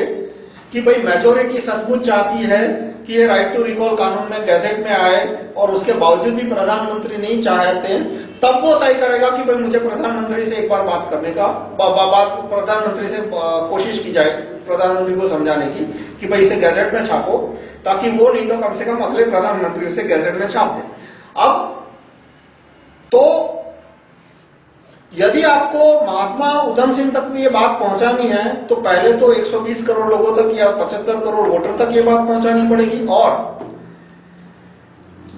कि भाई मेजोरिटी सचमुच चाहती है कि ये राइट टू रिकॉल कानून में गैजेट में आए और उसके बावजूद भी प्रधानमंत्री नहीं चाहते, तब वो तय करेगा कि भाई मुझे प्रधानमंत्री से एक बार बात करने का बात प्रधानमंत्री से कोशिश की जाए। प्रधानमंत्री को समझाने की कि भाई इसे गैजेट में छापो, ताकि वो नहीं तो कम से कम अगले प्रधानमंत्री से गैजेट में छाप दे। अब तो यदि आपको महात्मा उधम सिंह तक ये बात पहुंचानी है तो पहले तो 120 करोड़ लोगों तक या 75 करोड़ वोटर तक ये बात पहुंचानी पड़ेगी। और,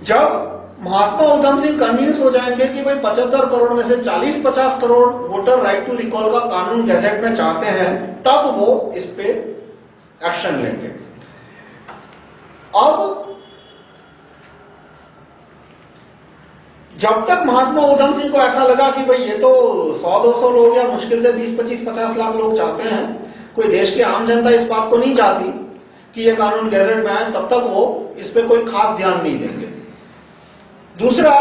जब महात्मा उधम सिंह कन्विंस हो जाएँगे कि भाई 75 करोड़ में से 40-50 crore voter right to recall का कानून गैजेट में चाहते हैं, तब वो इस पे एक्शन लेंगे। अब जब तक महात्मा उधम सिंह को ऐसा लगा कि भाई ये तो 100-200 लोग या मुश्किल से 20-25-50 लाख लोग चाहते हैं, कोई देश की आम जनता इस बात को नहीं चाहती कि ये कानून गैजेट में आए, तब तक वो इस पे कोई खास ध्यान नहीं देंगे। दूसरा,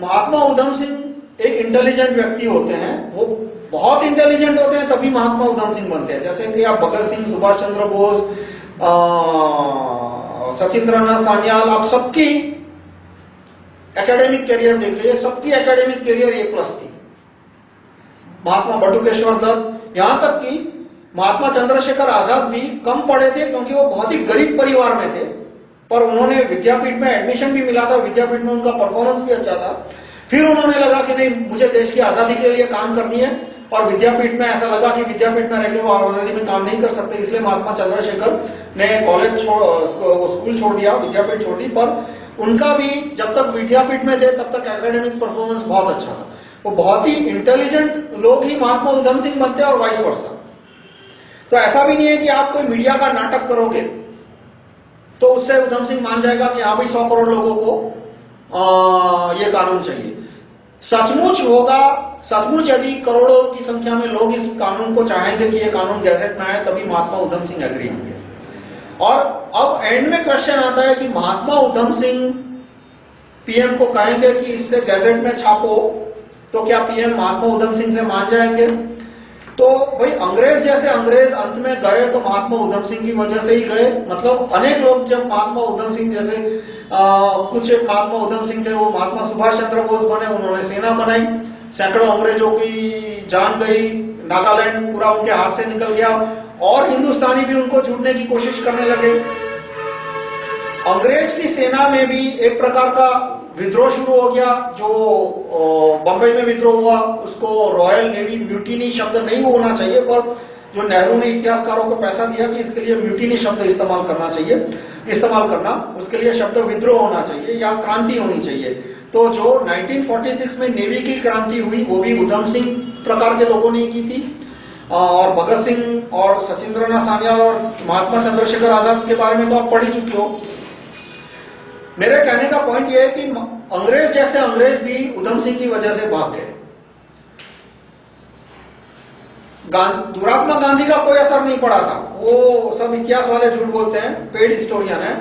महात्मा उधम सिंह एक इंटेलिजेंट व्यक्ति होते हैं। वो बहुत इंटेलिजेंट होते हैं, तभी महात्मा उधम सिंह बनते हैं। जैसे कि आप भगत सिंह, सुभाष चंद्र बोस सचिंद्रनाथ सान्याल, आप सबकी एकेडमिक करियर देख लीजिए, सबकी एकेडमिक करियर ए प्लस थी। महात्मा बटुकेश्वर दत्त, यहाँ तक कि महात्मा चंद्रशेखर आज़ाद भी कम पढ़े थे, क्योंकि वो बहुत ही गरीब परिवार में थे। पर उन्होंने विद्यापीठ में एडमिशन भी मिला था, विद्यापीठ में उनका परफॉर्मेंस भी अच्छा था। फिर उन्होंने लगा कि नहीं, मुझे देश की आज़ादी के लिए काम करनी है और विद्यापीठ में ऐसा लगा कि विद्यापीठ में रहकर वो आज़ादी में काम नहीं कर सकते, इसलिए महात्मा चंद्रशेखर ने कॉलेज स्कूल छोड़ दिया, विद्यापीठ छोड़ दी। पर उनका भी जब तक विद्यापीठ में थे, तब तक एकेडमिक परफॉर्मेंस बहुत अच्छा था। वो बहुत ही इंटेलिजेंट लोग ही महात्मा उधम सिंह बनते और वाइस वर्षा तो ऐसा भी नहीं है कि आप कोई मीडिया का नाटक करोगे तो उससे उधम सिंह मान जाएगा कि भाई सौ करोड़ लोगों को आ, ये कानून चाहिए। सचमुच होगा सचमुच यदि करोड़ों की संख्या में लोग इस कानून को चाहेंगे कि ये कानून गैजेट में आए तभी महात्मा उधम सिंह एग्री होंगे। और अब एंड में क्वेश्चन आता है कि महात्मा उधम सिंह पीएम को कहेंगे कि इससे गैजेट में छापो तो क्या पीएम महात्मा उधम सिंह से मान जाएँगे? तो भाई अंग्रेज़ जैसे अंग्रेज़ अंत में गए तो महात्मा उधम सिंह की वजह से ही गए। मतलब अनेक लोग जब महात्मा उधम सिंह जैसे आ, कुछ महात्मा उधम सिंह थे वो महात्मा सुभाष चंद्र बोस बने उन्होंने सेना बनाई। सैकड़ों अंग्रेज़ों की जान गई नागालैंड पूरा उनके हाथ से निकल गया और हिंदुस्तानी भी उनको जुड़ने की कोशिश करने लगे। अंग्रेज़ की सेना में भी एक प्रकार का विद्रोह शुरू हो गया, जो बंबई में विद्रोह हुआ, उसको रॉयल नेवी म्यूटिनी शब्द नहीं होना चाहिए, पर जो नेहरू ने इतिहासकारों को पैसा दिया कि इसके लिए म्यूटिनी शब्द इस्तेमाल करना चाहिए, इस्तेमाल करना, उसके लिए शब्द विद्रोह होना चाहिए या क्रांति होनी चाहिए। तो जो 1946 में नेवी की क्रांति हुई, वो भी उधम सिंह प्रकार के लोगों ने की थी। और भगत सिंह और सचिंद्रनाथ सान्याल और महात्मा चंद्रशेखर आज़ाद के बारे में तो आप पढ़ ही चुके हो। मेरे कहने का पॉइंट यह है कि अंग्रेज़ जैसे अंग्रेज़ भी उधम सिंह की वजह से भाग गए। दुरात्मा गांधी का कोई असर नहीं पड़ा था। वो सब इतिहास वाले झूठ बोलते हैं पेड हिस्टोरियन है।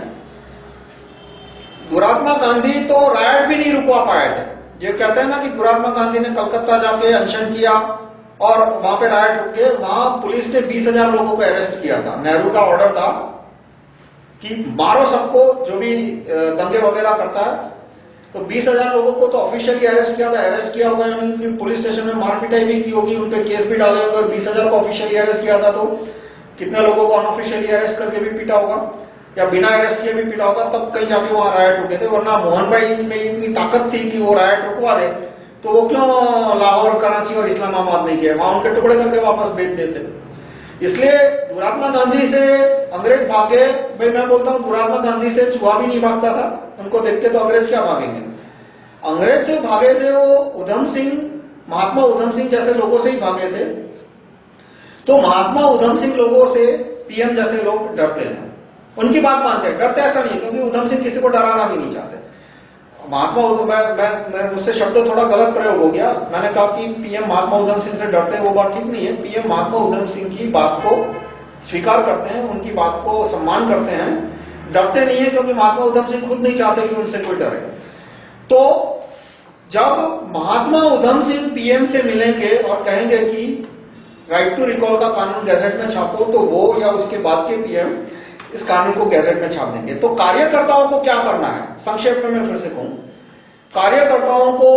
दुरात्मा गांधी तो रायट भी नहीं रुकवा पाए थे। ये कहते हैं ना कि दुरात्मा गांधी ने कलकत्ता जाके अनशन किया और वहाँ पे रायट रुक गए वहाँ पुलिस ने बीस हज़ार लोगों को अरेस्ट किया था। नेहरू का ऑर्डर था। कि मारो सबको जो भी दंगे वगैरह करता है तो बीस हज़ार लोगों को तो ऑफिशियली अरेस्ट किया था। अरेस्ट किया हुआ है पुलिस स्टेशन में मारपिटाई भी की होगी, उन पर केस भी डाले होंगे बीस हज़ार को ऑफिशियली अरेस्ट किया था तो कितने लोगों को अनऑफिशियली अरेस्ट करके भी पीटा होगा या बिना अरेस्ट किए भी पीटा होगा, तब कहीं जाके वहाँ रायट रुके थे। वरना मोहन भाई में इतनी ताकत थी कि वो रायट रुकवा दे तो वो क्यों लाहौर, कराची और इस्लामाबाद नहीं किया वहाँ उनके टुकड़े करके वापस भेज देते। इसलिए दुरात्मा गांधी से अंग्रेज़ भागे भाई मैं बोलता हूँ दुरात्मा गांधी से चुहा भी नहीं भागता था। उनको देखते तो अंग्रेज़ क्या भागेंगे? अंग्रेज़ जो भागे थे वो उधम सिंह महात्मा उधम सिंह जैसे लोगों से ही भागे थे। तो महात्मा उधम सिंह लोगों से पीएम जैसे लोग डरते हैं। उनकी बात मानते हैं। डरते ऐसा नहीं क्योंकि उधम सिंह किसी को डराना भी नहीं चाहते। महात्मा मैं मैं, मैं मुझसे शब्द थोड़ा गलत प्रयोग हो गया। मैंने कहा कि पीएम महात्मा उधम सिंह से डरते हैं वो बात ठीक नहीं है। पीएम महात्मा उधम सिंह की बात को स्वीकार करते हैं, उनकी बात को सम्मान करते हैं। डरते नहीं है क्योंकि महात्मा उधम सिंह खुद नहीं चाहते कि उनसे कोई डरे। तो जब महात्मा उधम सिंह पीएम से मिलेंगे और कहेंगे कि राइट टू रिकॉल का कानून गैजेट में छापो तो वो या उसके बाद के पीएम इस कानून को गैजेट में छाप देंगे। तो कार्यकर्ताओं को क्या करना है? संक्षेप में मैं फिर से कहूँ। कार्यकर्ताओं को,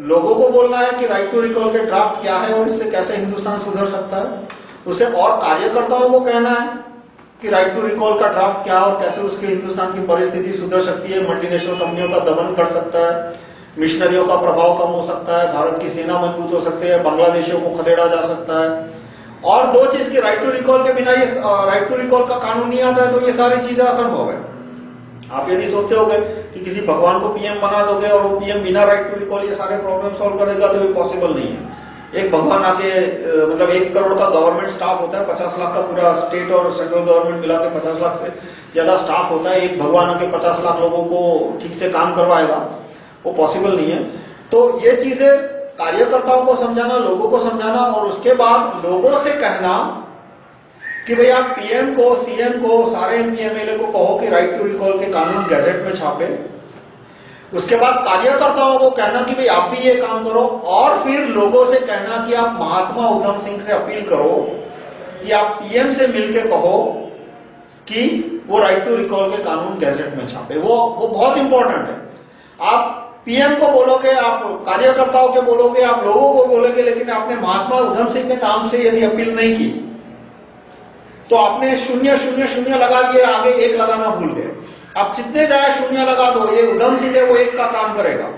लोगों को बोलना है कि राइट टू रिकॉल के ड्राफ्ट क्या है और इससे कैसे हिंदुस्तान सुधर सकता है। उसे और कार्यकर्ताओं को कहना है कि राइट टू रिकॉल का ड्राफ्ट क्या और कैसे उसके हिंदुस्तान की परिस्थिति सुधर सकती है? मल्टीनेशनल कंपनियों का दमन कर सकता है मिशनरियों का प्रभाव कम हो सकता है, भारत की सेना मज़बूत हो सकती है, बांग्लादेशियों को खदेड़ा जा सकता है। और दो चीज़ की राइट टू रिकॉल के बिना ये राइट टू रिकॉल का कानून नहीं आता है तो ये सारी चीज़ें असंभव है। आप यदि सोचते होगे कि किसी भगवान को पीएम बना दोगे और वो पीएम बिना राइट टू रिकॉल ये सारे प्रॉब्लम सॉल्व करेगा तो ये पॉसिबल नहीं है। एक भगवान आके मतलब एक करोड़ का गवर्नमेंट स्टाफ होता है, पचास लाख का पूरा स्टेट और सेंट्रल गवर्नमेंट मिला के पचास लाख से ज़्यादा स्टाफ होता है, एक भगवान आके पचास लाख लोगों को ठीक से काम करवाएगा, वो पॉसिबल नहीं है। तो ये चीज़ें कार्यकर्ताओं को समझाना, लोगों को समझाना और उसके बाद लोगों से कहना कि भाई आप पीएम को सीएम को, सारे एमपीएमएलए को कहो कि राइट टू रिकॉल के कानून गैजेट में छापे। उसके बाद कार्यकर्ताओं को कहना कि भाई आप भी ये काम करो, और फिर लोगों से कहना कि आप महात्मा उधम सिंह से अपील करो, कि आप पीएम से मिलकर कहो कि वो राइट टू रिकॉल के कानून गैजेट में छापे। वो वो बहुत इंपॉर्टेंट है। आप पीएम को बोलोगे, आप कार्यकर्ताओं के बोलोगे, आप लोगों को बोलोगे, लेकिन आपने महात्मा उधम सिंह के नाम से यदि अपील नहीं की तो आपने शून्य शून्य शून्य लगा दिए आगे एक लगाना भूल गए। आप जितने जाए शून्य लगा दो ये उधम सिंह वो एक का काम करेगा।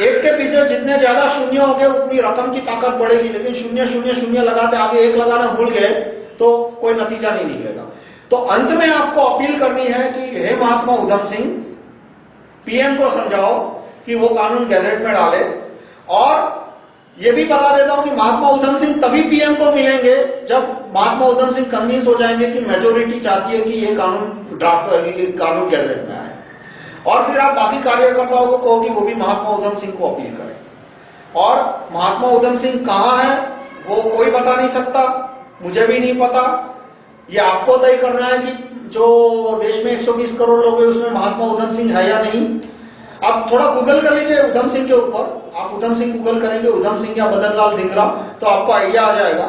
एक के पीछे जितने ज़्यादा शून्य हो गए उतनी रकम की ताकत बढ़ेगी, लेकिन शून्य शून्य शून्य लगाते आगे एक लगाना भूल गए तो कोई नतीजा नहीं निकलेगा। तो अंत में आपको अपील करनी है कि हे महात्मा उधम सिंह, पीएम को समझाओ कि वो कानून गैजेट में डाले और ये भी बता देता हूँ कि महात्मा उधम सिंह तभी पीएम को मिलेंगे जब महात्मा उधम सिंह कन्विंस हो जाएँगे कि मेजोरिटी चाहती है कि ये कानून ड्राफ्ट कानून गैजेट में आए। और फिर आप बाकी कार्यकर्ताओं को कहो कि वो भी महात्मा उधम सिंह को अपील करें। और महात्मा उधम सिंह कहाँ है, वो कोई बता नहीं सकता, मुझे भी नहीं पता। ये आपको तय करना है कि जो देश में 120 करोड़ लोग हैं, उसमें महात्मा उधम सिंह है या नहीं। आप थोड़ा गूगल कर लीजिए उधम सिंह के ऊपर। आप उधम सिंह गूगल करेंगे उधम सिंह या बदन लाल धिंगरा तो आपको आइडिया आ जाएगा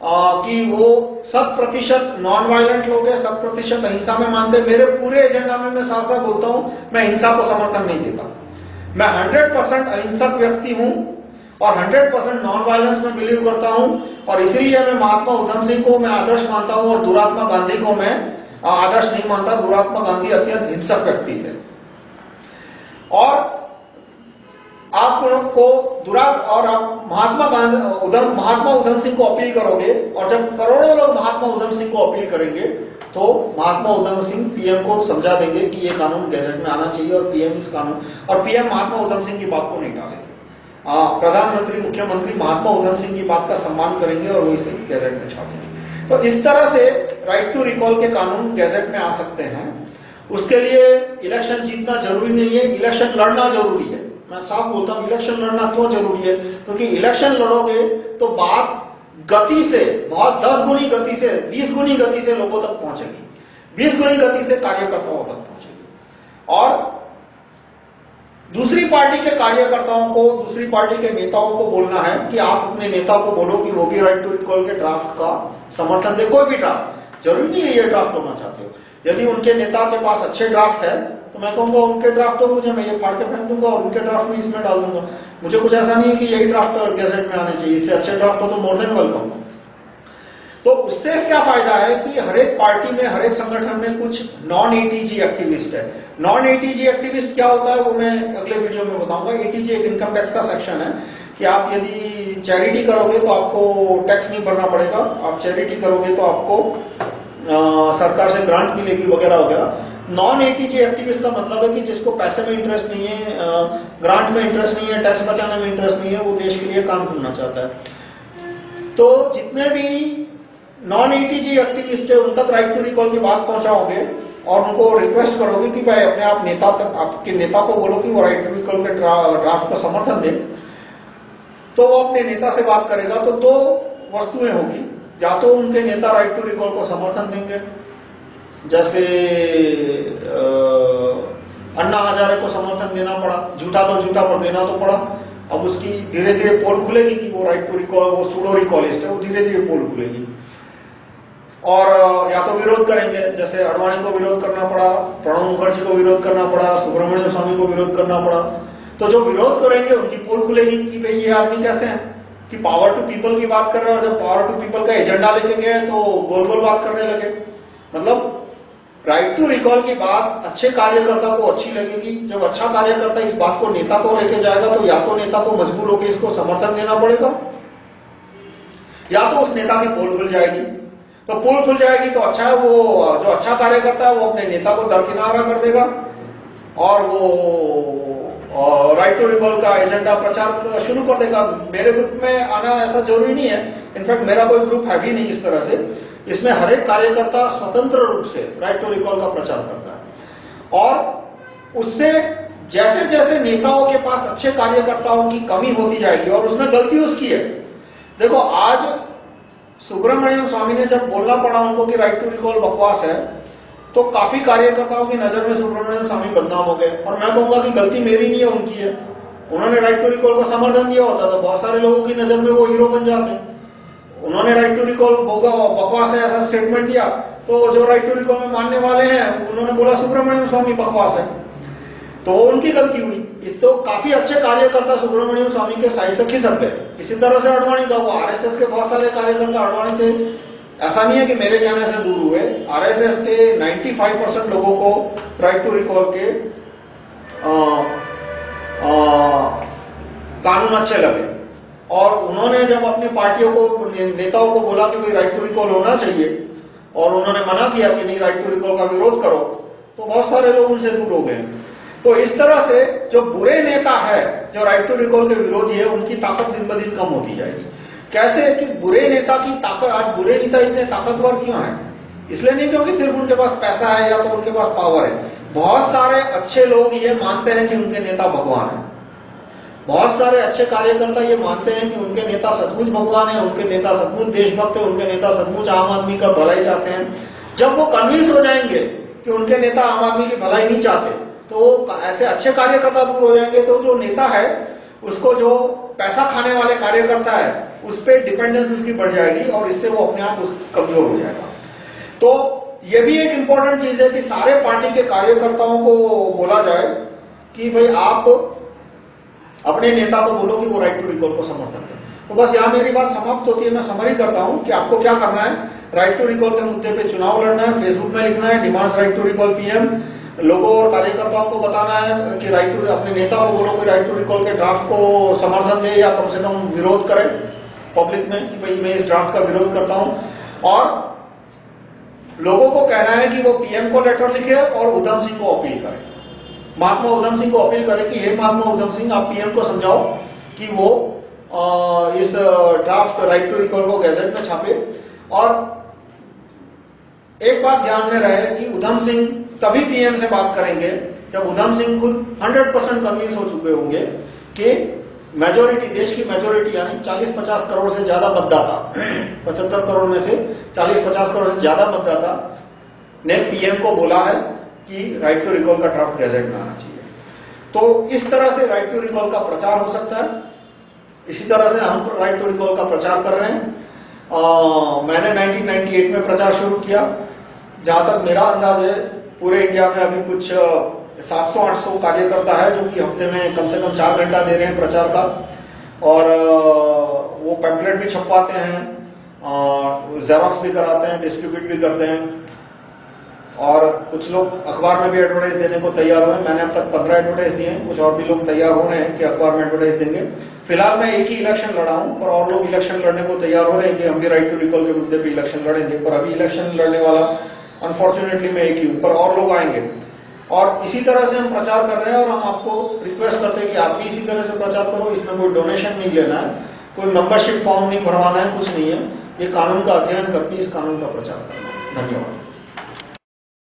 आ, कि वो सब प्रतिशत नॉन वायलेंट लोग हैं शत प्रतिशत अहिंसा में मानते हैं। मेरे पूरे एजेंडा में मैं साफ़ साफ़ बोलता हूँ मैं हिंसा को समर्थन नहीं देता। मैं 100 परसेंट अहिंसक व्यक्ति हूँ और 100 परसेंट नॉन वायलेंस में बिलीव करता हूँ और इसलिए मैं महात्मा उधम सिंह को मैं आदर्श मानता हूँ और दुरात्मा गांधी को मैं आदर्श नहीं मानता। दुरात्मा गांधी अत्यंत हिंसक व्यक्ति है और आप को दुरात और आप महात्मा गांधी, उधम, महात्मा उधम सिंह को अपील करोगे और जब करोड़ों लोग महात्मा उधम सिंह को अपील करेंगे तो महात्मा उधम सिंह पीएम को समझा देंगे कि ये कानून गैजेट में आना चाहिए और पीएम इस कानून, और पीएम महात्मा उधम सिंह की बात को नहीं डालेंगे। प्रधानमंत्री, मुख्यमंत्री महात्मा उधम सिंह की बात का सम्मान करेंगे और वो इसे गैजेट में छापेंगे तो इस तरह से राइट टू रिकॉल के कानून गैजेट में आ सकते हैं। उसके लिए इलेक्शन जीतना ज़रूरी नहीं है इलेक्शन लड़ना ज़रूरी है। मैं साफ़ बोलता हूँ इलेक्शन लड़ना क्यों ज़रूरी है, क्योंकि इलेक्शन लड़ोगे तो बात गति से बहुत दस गुनी गति से, बीस गुनी गति से लोगों तक पहुंचेगी। बीस गुनी गति से कार्यकर्ताओं तक पहुंचेगी। और दूसरी पार्टी के कार्यकर्ताओं को, दूसरी पार्टी के नेताओं को बोलना है कि आप अपने नेता को बोलो कि वो भी राइट टू रिकॉल के ड्राफ्ट का समर्थन दे, कोई भी ड्राफ्ट ज़रूरी नहीं है ये ड्राफ्ट होना चाहते हो। यदि उनके नेता के पास अच्छे ड्राफ्ट है तो मैं कहूँगा उनके ड्राफ्ट तो मुझे मैं ये फाड़ के फेंक दूँगा और उनके ड्राफ्ट में इसमें डाल दूँगा। मुझे कुछ ऐसा नहीं है कि यही ड्राफ्ट गैजेट में आने चाहिए, इससे अच्छे ड्राफ्ट हो तो मोर देन वेलकम तो उससे क्या फ़ायदा है कि हर एक पार्टी में, हर एक संगठन में कुछ नॉन एटीजी एक्टिविस्ट है। नॉन एटीजी एक्टिविस्ट क्या होता है वो मैं अगले वीडियो में बताऊँगा। एटीजी एक इनकम टैक्स का सेक्शन है कि आप यदि चैरिटी करोगे तो आपको टैक्स नहीं भरना पड़ेगा। आप चैरिटी करोगे तो आपको सरकार से ग्रांट मिलेगी वगैरह वगैरह। नॉन एटीजी एक्टिविस्ट का मतलब है कि जिसको पैसे में इंटरेस्ट नहीं है ग्रांट में इंटरेस्ट नहीं है टैक्स बचाने में इंटरेस्ट नहीं है, वो देश के लिए काम करना चाहता है। तो जितने भी नॉन एटीजी एक्टिविस्ट है, उन तक राइट टू रिकॉल की बात पहुंचाओगे और उनको रिक्वेस्ट करोगे कि भाई अपने आप नेता तक, आपके नेता को बोलो कि वो राइट टू रिकॉल के ड्राफ्ट का समर्थन दे। तो वो अपने नेता से बात करेगा तो दो वस्तुएँ होगी। या तो उनके नेता राइट टू रिकॉल को समर्थन देंगे, जैसे अन्ना हजारे को समर्थन देना पड़ा, झूठा तो झूठा पर देना तो पड़ा। अब उसकी धीरे धीरे पोल खुलेगी कि वो राइट टू रिकॉल वो सुडो रिकॉलिस्ट है, वो धीरे धीरे पोल खुलेगी। और या तो विरोध करेंगे, जैसे अडवाणी को विरोध करना पड़ा, प्रणब मुखर्जी को विरोध करना पड़ा सुब्रमण्यम स्वामी को विरोध करना पड़ा। तो जो विरोध करेंगे, उनकी पोल खुलेगी कि भाई ये आदमी कैसे हैं? कि पावर टू पीपल की बात कर रहे हैं और जब पावर टू पीपल का एजेंडा लेके गए तो गोल गोल बात करने लगे। मतलब राइट टू रिकॉल की बात अच्छे कार्यकर्ता को अच्छी लगेगी। जब अच्छा कार्यकर्ता इस बात को नेता को लेके जाएगा तो या तो नेता को मजबूर होकर इसको समर्थन देना पड़ेगा, या तो उस नेता की पोल खुल जाएगी। तो पोल खुल जाएगी तो अच्छा है वो, जो अच्छा कार्यकर्ता है वो अपने नेता को दरकिनारा कर देगा और वो राइट टू रिकॉल का एजेंडा प्रचार शुरू कर देगा। मेरे ग्रुप में आना ऐसा ज़रूरी नहीं है। इनफैक्ट मेरा कोई ग्रुप है भी नहीं इस तरह से। इसमें हर एक कार्यकर्ता स्वतंत्र रूप से राइट टू रिकॉल का प्रचार करता है। और उससे जैसे जैसे नेताओं के पास अच्छे कार्यकर्ताओं की कमी होती जाएगी और उसमें गलती उसकी है। देखो, आज सुब्रमण्यम स्वामी ने जब बोलना पड़ा उनको कि राइट टू रिकॉल बकवास है तो काफ़ी कार्यकर्ताओं की नज़र में सुब्रमण्यम स्वामी बदनाम हो गए। और मैं कहूँगा कि गलती मेरी नहीं है, उनकी है। उन्होंने राइट टू रिकॉल का समर्थन दिया होता तो बहुत सारे लोगों की नज़र में वो हीरो बन जाते उन्होंने राइट टू रिकॉल बकवास है, ऐसा स्टेटमेंट दिया। तो जो राइट टू रिकॉल में मानने वाले हैं, उन्होंने बोला, सुब्रमण्यम स्वामी, बकवास है। तो उनकी गलती हुई। इस तो काफ़ी अच्छे कार्यकर्ता सुब्रमण्यम स्वामी के साइड से खिसक गए इसी तरह से अडवाणी का वो आरएसएस के बहुत सारे कार्यकर्ता अडवाणी से ऐसा नहीं है कि मेरे जाने से दूर हुए। आरएसएस के 95 परसेंट लोगों को राइट टू रिकॉल के कानून अच्छे लगे। और उन्होंने जब अपनी पार्टियों को, नेताओं को बोला कि भाई राइट टू रिकॉल होना चाहिए, और उन्होंने मना किया कि नहीं राइट टू रिकॉल का विरोध करो तो बहुत सारे लोग उनसे दूर हो गए। तो इस तरह से जो बुरे नेता है, जो राइट टू रिकॉल के विरोधी है, उनकी ताकत दिन ब दिन कम होती जाएगी। कैसे कि बुरे नेता की ताकत, आज बुरे नेता इतने ताकतवर क्यों है? इसलिए नहीं क्योंकि सिर्फ़ उनके पास पैसा है या तो उनके पास पावर है। बहुत सारे अच्छे लोग ये मानते हैं कि उनके नेता भगवान है। बहुत सारे अच्छे कार्यकर्ता ये मानते हैं कि उनके नेता सचमुच भगवान है, उनके नेता सचमुच देशभक्त है, उनके नेता सचमुच आम आदमी का भलाई चाहते हैं। जब वो कन्विंस हो जाएँगे कि उनके नेता आम आदमी की भलाई नहीं चाहते तो ऐसे अच्छे कार्यकर्ता दूर हो जाएँगे। तो जो नेता है, उसको जो पैसा खाने वाले कार्यकर्ता है उस पर डिपेंडेंस उसकी बढ़ जाएगी और इससे वो अपने आप कमज़ोर हो जाएगा। तो ये भी एक इंपॉर्टेंट चीज़ है कि सारे पार्टी के कार्यकर्ताओं को बोला जाए कि भाई आप अपने नेता को बोलो कि वो राइट टू रिकॉल को समर्थन करें। तो बस यहाँ मेरी बात समाप्त होती है। मैं समरी करता हूँ कि आपको क्या करना है। राइट टू रिकॉल के मुद्दे पे चुनाव लड़ना है फेसबुक में लिखना है demands right to recall PM लोगों और कार्यकर्ताओं को बताना है कि राइट टू अपने नेता को बोलो कि राइट टू रिकॉल के ड्राफ्ट को समर्थन दे या कम से कम विरोध करे। पब्लिक में कि भाई मैं इस ड्राफ्ट का विरोध करता हूँ। और लोगों को कहना है कि वो पीएम को लेटर लिखे और उधम सिंह को अपील करें। महात्मा उधम सिंह को अपील करें कि हे महात्मा उधम सिंह आप पीएम को समझाओ कि वो आ, इस ड्राफ्ट राइट टू रिकॉल को गैजेट में छापे। और एक बात ध्यान में रहे कि उधम सिंह तभी पीएम से बात करेंगे जब उधम सिंह खुद 100 परसेंट कन्विंस हो चुके होंगे कि मेजोरिटी देश की मेजोरिटी यानी 40-50 करोड़ से ज़्यादा मतदाता 75 करोड़ में से 40-50 करोड़ से ज़्यादा मतदाता ने पीएम को बोला है कि राइट टू रिकॉल का ड्राफ्ट गैजेट में आना चाहिए। तो इस तरह से राइट टू रिकॉल का प्रचार हो सकता है। इसी तरह से हम राइट टू रिकॉल का प्रचार कर रहे हैं। आ, मैंने 1998 में प्रचार शुरू किया। जहाँ तक मेरा अंदाज है पूरे इंडिया में अभी कुछ 700-800 कार्यकर्ता है, जो कि हफ़्ते में कम से कम चार घंटा दे रहे हैं प्रचार का। और वो पैम्पलेट भी छपवाते हैं जेरोक्स भी कराते हैं डिस्ट्रीब्यूट भी करते हैं। और कुछ लोग अखबार में भी एडवर्टाइज देने को तैयार हुए मैंने अब तक पंद्रह एडवर्टाइज दिए हैं। कुछ और भी लोग तैयार हो रहे हैं कि अखबार में एडवर्टाइज देंगे। फ़िलहाल मैं एक ही इलेक्शन लड़ा हूँ, पर और लोग इलेक्शन लड़ने को तैयार हो रहे हैं कि हम भी राइट टू रिकॉल के मुद्दे पर इलेक्शन लड़ेंगे। पर अभी इलेक्शन लड़ने वाला अनफॉर्चुनेटली मैं एक ही हूँ। पर और लोग आएँगे। और इसी तरह से हम प्रचार कर रहे हैं और हम आपको रिक्वेस्ट करते हैं कि आप भी इसी तरह से प्रचार करो। इसमें कोई डोनेशन नहीं लेना है, कोई मेंबरशिप फॉर्म नहीं भरवाना है, कुछ नहीं है। ये कानून का अध्ययन करके इस कानून का प्रचार करना धन्यवाद।